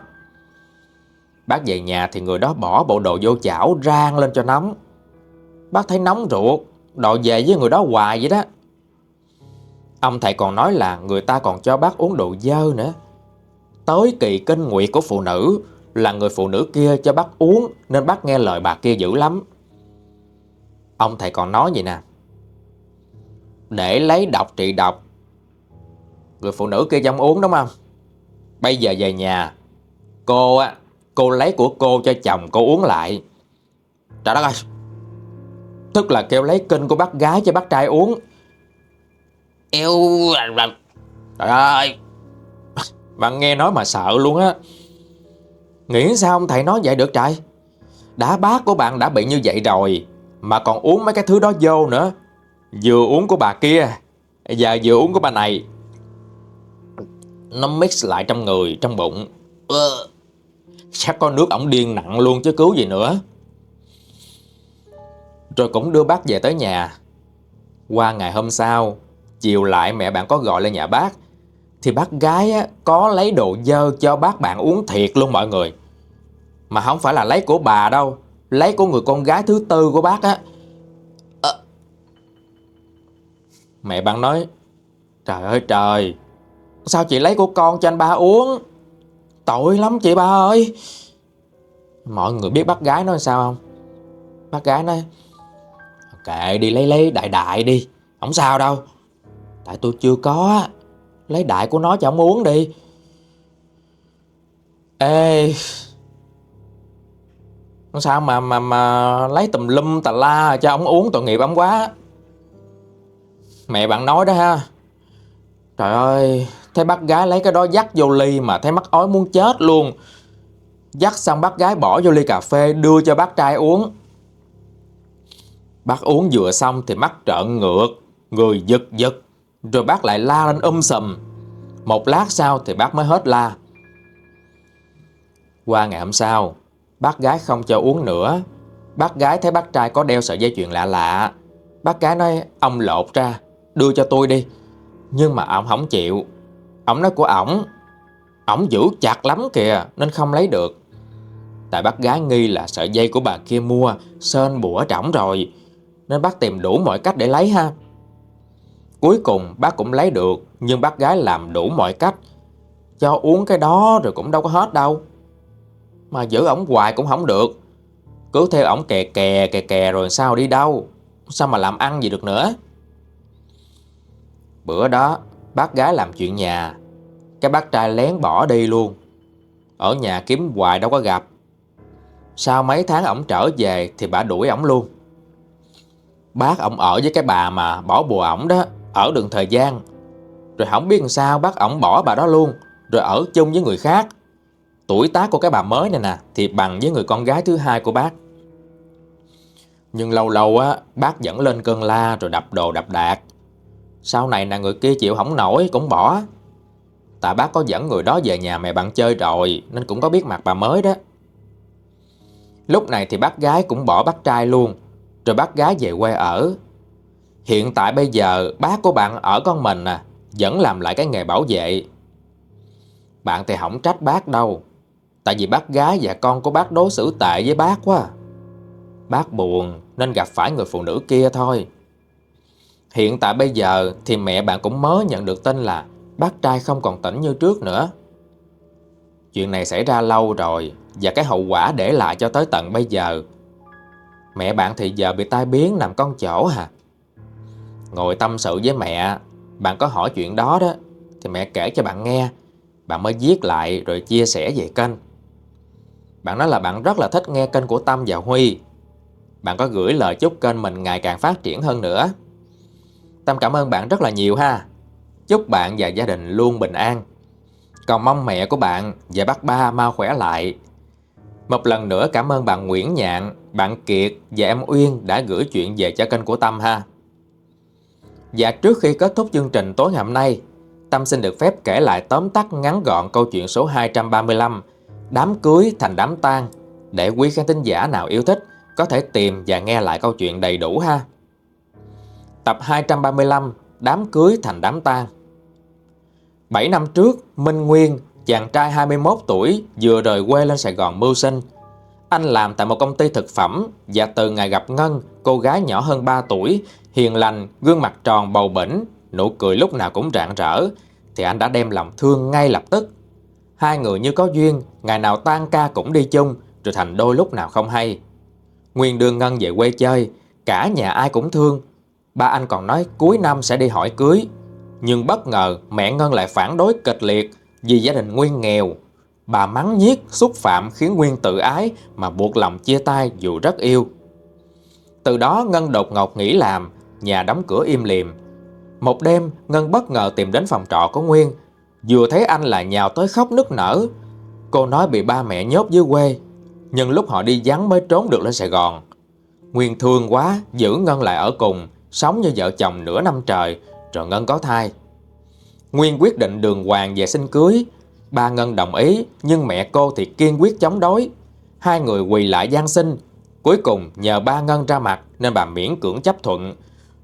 Speaker 1: Bác về nhà thì người đó bỏ bộ đồ vô chảo, rang lên cho nóng. Bác thấy nóng ruột, Đòi về với người đó hoài vậy đó. Ông thầy còn nói là người ta còn cho bác uống đồ dơ nữa. Tới kỳ kinh nguyệt của phụ nữ, Là người phụ nữ kia cho bác uống Nên bác nghe lời bà kia dữ lắm. Ông thầy còn nói vậy nè? Để lấy độc trị độc. Người phụ nữ kia dám uống đúng không? Bây giờ về nhà, Cô á, Cô lấy của cô cho chồng cô uống lại. Trời đất ơi! Tức là kêu lấy kinh của bác gái cho bác trai uống. Yêu Trời ơi! Bạn nghe nói mà sợ luôn á. Nghĩ sao ông thầy nói vậy được trời? Đã bác của bạn đã bị như vậy rồi, Mà còn uống mấy cái thứ đó vô nữa. Vừa uống của bà kia, và vừa uống của bà này. Nó mix lại trong người, Trong bụng. Chắc có nước ổng điên nặng luôn chứ cứu gì nữa. Rồi cũng đưa bác về tới nhà. Qua ngày hôm sau, Chiều lại mẹ bạn có gọi lên nhà bác. Thì bác gái á, có lấy đồ dơ cho bác bạn uống thiệt luôn mọi người. Mà không phải là lấy của bà đâu Lấy của người con gái thứ tư của bác á. À. Mẹ bạn nói Trời ơi trời Sao chị lấy của con cho anh ba uống? Tội lắm chị ba ơi. Mọi người biết bác gái nói sao không? Bác gái nói Kệ đi lấy lấy đại đại đi Không sao đâu. Tại tôi chưa có Lấy đại của nó cho ông uống đi. Ê. Sao mà mà mà lấy tùm lum tà la cho ông uống, tội nghiệp ông quá. Mẹ bạn nói đó ha. Trời ơi, Thấy bác gái lấy cái đó dắt vô ly mà thấy mắc ói muốn chết luôn. Dắt xong bác gái bỏ vô ly cà phê, đưa cho bác trai uống. Bác uống vừa xong thì mắt trợn ngược, Người giật giật. Rồi bác lại la lên um sầm Một lát sau thì bác mới hết la. Qua ngày hôm sau, Bác gái không cho uống nữa. Bác gái thấy bác trai có đeo sợi dây chuyền lạ lạ. Bác gái nói, ông lột ra, Đưa cho tôi đi. Nhưng mà ông không chịu. Ông nói, của ổng Ổng giữ chặt lắm kìa, Nên không lấy được. Tại bác gái nghi là sợi dây của bà kia mua, Sơn bủa trỏng rồi. Nên bác tìm đủ mọi cách để lấy ha. Cuối cùng bác cũng lấy được, Nhưng bác gái làm đủ mọi cách. Cho uống cái đó rồi cũng đâu có hết đâu. Mà giữ ổng hoài cũng không được. Cứ theo ổng kè kè kè kè rồi sao đi đâu. Sao mà làm ăn gì được nữa? Bữa đó, bác gái làm chuyện nhà. Cái bác trai lén bỏ đi luôn. Ở nhà kiếm hoài đâu có gặp. Sau mấy tháng ổng trở về Thì bà đuổi ổng luôn. Bác ổng ở với cái bà mà bỏ bùa ổng đó. Ở đường thời gian. Rồi không biết làm sao bác ổng bỏ bà đó luôn, Rồi ở chung với người khác. Tuổi tác của cái bà mới này nè, Thì bằng với người con gái thứ hai của bác. Nhưng lâu lâu á, Bác vẫn lên cơn la rồi đập đồ đập đạc. Sau này là người kia chịu không nổi cũng bỏ. Tại bác có dẫn người đó về nhà mẹ bạn chơi rồi, Nên cũng có biết mặt bà mới đó. Lúc này thì bác gái cũng bỏ bác trai luôn. Rồi bác gái về quê ở. Hiện tại bây giờ, bác của bạn ở con mình à Vẫn làm lại cái nghề bảo vệ Bạn thì không trách bác đâu, Tại vì bác gái và con của bác đối xử tệ với bác quá Bác buồn nên gặp phải người phụ nữ kia thôi Hiện tại bây giờ thì mẹ bạn cũng mới nhận được tin là bác trai không còn tỉnh như trước nữa. Chuyện này xảy ra lâu rồi và cái hậu quả để lại cho tới tận bây giờ. Mẹ bạn thì giờ bị tai biến nằm con chỗ hả? Ngồi tâm sự với mẹ, bạn có hỏi chuyện đó đó, thì mẹ kể cho bạn nghe. Bạn mới viết lại rồi chia sẻ về kênh. Bạn nói là bạn rất là thích nghe kênh của Tâm và Huy. Bạn có gửi lời chúc kênh mình ngày càng phát triển hơn nữa. Tâm cảm ơn bạn rất là nhiều ha. Chúc bạn và gia đình luôn bình an. Còn mong mẹ của bạn và bác ba mau khỏe lại. Một lần nữa cảm ơn bạn Nguyễn Nhạn, bạn Kiệt và em Uyên đã gửi chuyện về cho kênh của Tâm ha. Và trước khi kết thúc chương trình tối ngày hôm nay, Tâm xin được phép kể lại tóm tắt ngắn gọn câu chuyện số 235 Đám cưới thành đám tang để quý khán thính giả nào yêu thích có thể tìm và nghe lại câu chuyện đầy đủ ha. Tập 235 Đám cưới thành đám tang 7 năm trước, Minh Nguyên, chàng trai 21 tuổi vừa rời quê lên Sài Gòn mưu sinh. Anh làm tại một công ty thực phẩm và từ ngày gặp Ngân, cô gái nhỏ hơn 3 tuổi, hiền lành, gương mặt tròn bầu bỉnh, nụ cười lúc nào cũng rạng rỡ, thì anh đã đem lòng thương ngay lập tức. Hai người như có duyên, ngày nào tan ca cũng đi chung, rồi thành đôi lúc nào không hay. Nguyên đưa Ngân về quê chơi, cả nhà ai cũng thương. Ba anh còn nói cuối năm sẽ đi hỏi cưới. Nhưng bất ngờ mẹ Ngân lại phản đối kịch liệt vì gia đình Nguyên nghèo. Bà mắng nhiếc, xúc phạm khiến Nguyên tự ái mà buộc lòng chia tay dù rất yêu. Từ đó Ngân đột ngột nghỉ làm, nhà đóng cửa im lìm. Một đêm, Ngân bất ngờ tìm đến phòng trọ của Nguyên. Vừa thấy anh là nhào tới khóc nức nở. Cô nói bị ba mẹ nhốt dưới quê, nhưng lúc họ đi vắng mới trốn được lên Sài Gòn. Nguyên thương quá, giữ Ngân lại ở cùng, sống như vợ chồng nửa năm trời, rồi Ngân có thai. Nguyên quyết định đường hoàng về xin cưới. Ba Ngân đồng ý, nhưng mẹ cô thì kiên quyết chống đối. Hai người quỳ lại gian sinh Cuối cùng nhờ ba Ngân ra mặt nên bà miễn cưỡng chấp thuận.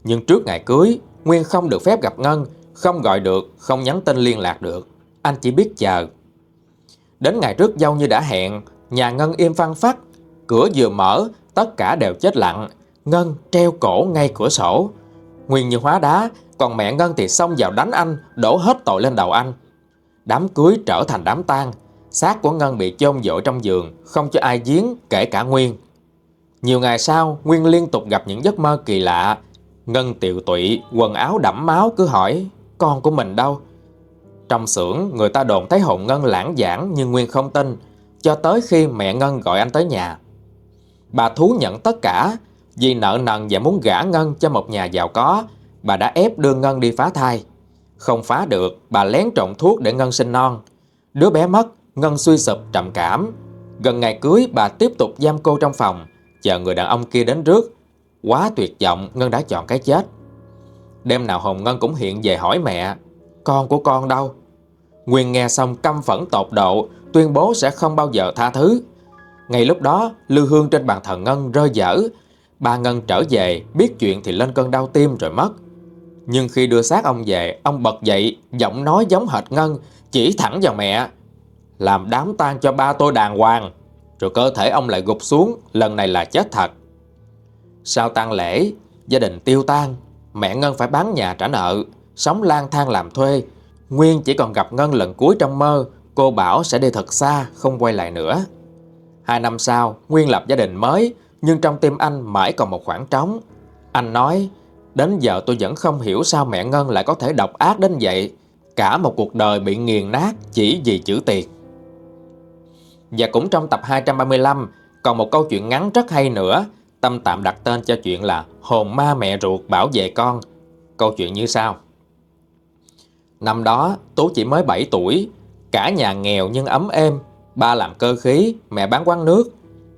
Speaker 1: Nhưng trước ngày cưới, Nguyên không được phép gặp Ngân, không gọi được, không nhắn tin liên lạc được. Anh chỉ biết chờ. Đến ngày trước dâu như đã hẹn, nhà Ngân im phăng phát, cửa vừa mở, tất cả đều chết lặng. Ngân treo cổ ngay cửa sổ. Nguyên như hóa đá, còn mẹ Ngân thì xông vào đánh anh, đổ hết tội lên đầu anh. Đám cưới trở thành đám tang, xác của Ngân bị chôn vội trong giường, không cho ai giếng, kể cả Nguyên. Nhiều ngày sau, Nguyên liên tục gặp những giấc mơ kỳ lạ. Ngân tiều tụy, quần áo đẫm máu cứ hỏi, con của mình đâu? Trong xưởng, người ta đồn thấy hồn Ngân lãng giảng nhưng Nguyên không tin, cho tới khi mẹ Ngân gọi anh tới nhà. Bà thú nhận tất cả, vì nợ nần và muốn gả Ngân cho một nhà giàu có, bà đã ép đưa Ngân đi phá thai. Không phá được, bà lén trộn thuốc để Ngân sinh non. Đứa bé mất, Ngân suy sụp trầm cảm. Gần ngày cưới, bà tiếp tục giam cô trong phòng, chờ người đàn ông kia đến rước. Quá tuyệt vọng, Ngân đã chọn cái chết. Đêm nào Hồng Ngân cũng hiện về hỏi mẹ, con của con đâu? Nguyên nghe xong căm phẫn tột độ, tuyên bố sẽ không bao giờ tha thứ. Ngay lúc đó, lưu hương trên bàn thờ Ngân rơi dở. Bà Ngân trở về, biết chuyện thì lên cơn đau tim rồi mất. Nhưng khi đưa xác ông về, ông bật dậy, giọng nói giống hệt Ngân, chỉ thẳng vào mẹ. Làm đám tang cho ba tôi đàng hoàng. Rồi cơ thể ông lại gục xuống, lần này là chết thật. Sau tang lễ, gia đình tiêu tan, mẹ Ngân phải bán nhà trả nợ, sống lang thang làm thuê. Nguyên chỉ còn gặp Ngân lần cuối trong mơ, cô bảo sẽ đi thật xa, không quay lại nữa. Hai năm sau, Nguyên lập gia đình mới, nhưng trong tim anh mãi còn một khoảng trống. Anh nói, đến giờ tôi vẫn không hiểu sao mẹ Ngân lại có thể độc ác đến vậy. Cả một cuộc đời bị nghiền nát chỉ vì chữ tiền. Và cũng trong tập 235, còn một câu chuyện ngắn rất hay nữa, Tâm tạm đặt tên cho chuyện là Hồn ma mẹ ruột bảo vệ con. Câu chuyện như sau. Năm đó, Tú chỉ mới 7 tuổi, cả nhà nghèo nhưng ấm êm, Ba làm cơ khí, mẹ bán quán nước.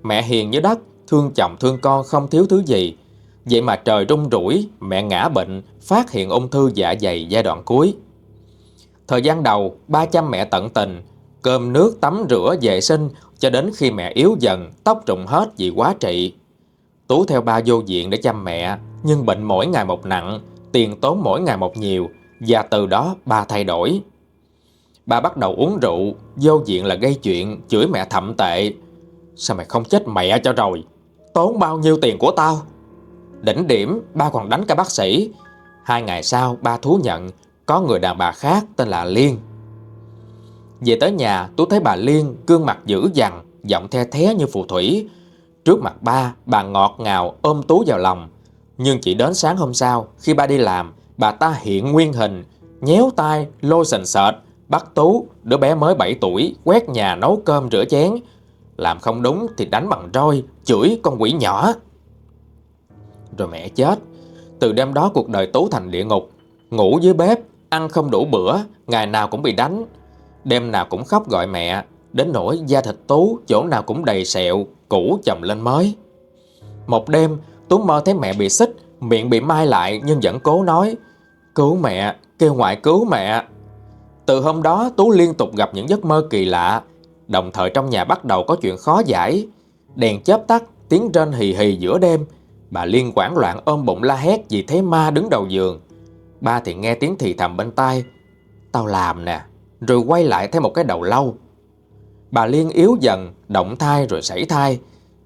Speaker 1: Mẹ hiền như đất, thương chồng thương con không thiếu thứ gì. Vậy mà trời rung rủi, mẹ ngã bệnh, phát hiện ung thư dạ dày giai đoạn cuối. Thời gian đầu, ba chăm mẹ tận tình, cơm nước tắm rửa vệ sinh cho đến khi mẹ yếu dần, tóc rụng hết vì quá trị. Tú theo ba vô viện để chăm mẹ, nhưng bệnh mỗi ngày một nặng, tiền tốn mỗi ngày một nhiều, và từ đó ba thay đổi. Ba bắt đầu uống rượu, vô diện là gây chuyện, chửi mẹ thậm tệ. Sao mày không chết mẹ cho rồi? Tốn bao nhiêu tiền của tao? Đỉnh điểm, ba còn đánh cả bác sĩ. Hai ngày sau, ba thú nhận có người đàn bà khác tên là Liên. Về tới nhà, Tú thấy bà Liên gương mặt dữ dằn, giọng the thé như phù thủy. Trước mặt ba, bà ngọt ngào ôm Tú vào lòng. Nhưng chỉ đến sáng hôm sau, khi ba đi làm, bà ta hiện nguyên hình, nhéo tay, lôi sành sệt, Bắt Tú, đứa bé mới 7 tuổi, quét nhà nấu cơm rửa chén. Làm không đúng thì đánh bằng roi, chửi con quỷ nhỏ. Rồi mẹ chết. Từ đêm đó cuộc đời Tú thành địa ngục. Ngủ dưới bếp, ăn không đủ bữa, ngày nào cũng bị đánh. Đêm nào cũng khóc gọi mẹ, đến nỗi da thịt Tú chỗ nào cũng đầy sẹo, cũ chồng lên mới. Một đêm, Tú mơ thấy mẹ bị xích, miệng bị mai lại nhưng vẫn cố nói Cứu mẹ, kêu ngoại cứu mẹ Từ hôm đó Tú liên tục gặp những giấc mơ kỳ lạ, đồng thời trong nhà bắt đầu có chuyện khó giải. Đèn chớp tắt, tiếng rên hì hì giữa đêm, bà Liên quảng loạn ôm bụng la hét vì thấy ma đứng đầu giường. Ba thì nghe tiếng thì thầm bên tai, tao làm nè, rồi quay lại thấy một cái đầu lâu. Bà Liên yếu dần, động thai rồi sảy thai.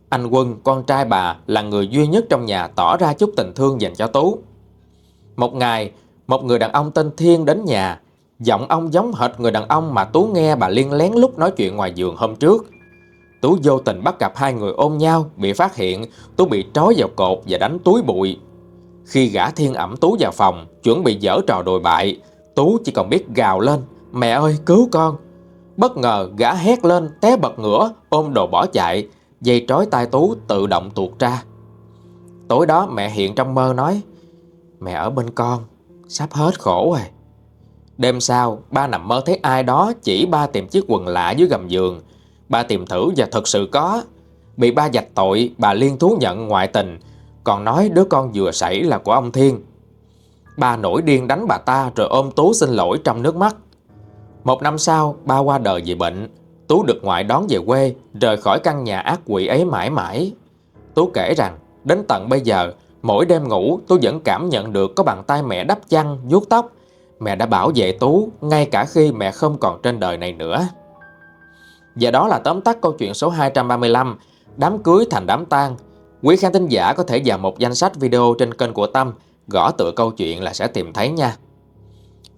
Speaker 1: Anh Quân, con trai bà, là người duy nhất trong nhà tỏ ra chút tình thương dành cho Tú. Một ngày, một người đàn ông tên Thiên đến nhà. Giọng ông giống hệt người đàn ông mà Tú nghe bà Liên lén lúc nói chuyện ngoài giường hôm trước. Tú vô tình bắt gặp hai người ôm nhau, bị phát hiện, Tú bị trói vào cột và đánh túi bụi. Khi gã Thiên ẩm Tú vào phòng, chuẩn bị dở trò đồi bại, Tú chỉ còn biết gào lên, mẹ ơi cứu con. Bất ngờ gã hét lên, té bật ngửa, ôm đồ bỏ chạy, dây trói tai Tú tự động tuột ra. Tối đó mẹ hiện trong mơ nói, mẹ ở bên con, sắp hết khổ rồi. Đêm sau, ba nằm mơ thấy ai đó chỉ ba tìm chiếc quần lạ dưới gầm giường. Ba tìm thử và thật sự có. Bị ba dạch tội, bà liên thú nhận ngoại tình, còn nói đứa con vừa xảy là của ông Thiên. Ba nổi điên đánh bà ta rồi ôm Tú xin lỗi trong nước mắt. Một năm sau, ba qua đời vì bệnh. Tú được ngoại đón về quê, rời khỏi căn nhà ác quỷ ấy mãi mãi. Tú kể rằng, đến tận bây giờ, mỗi đêm ngủ Tú vẫn cảm nhận được có bàn tay mẹ đắp chăn, vuốt tóc. Mẹ đã bảo vệ Tú ngay cả khi mẹ không còn trên đời này nữa. Và đó là tóm tắt câu chuyện số 235, đám cưới thành đám tang. Quý khán thính giả có thể vào một danh sách video trên kênh của Tâm, gõ tựa câu chuyện là sẽ tìm thấy nha.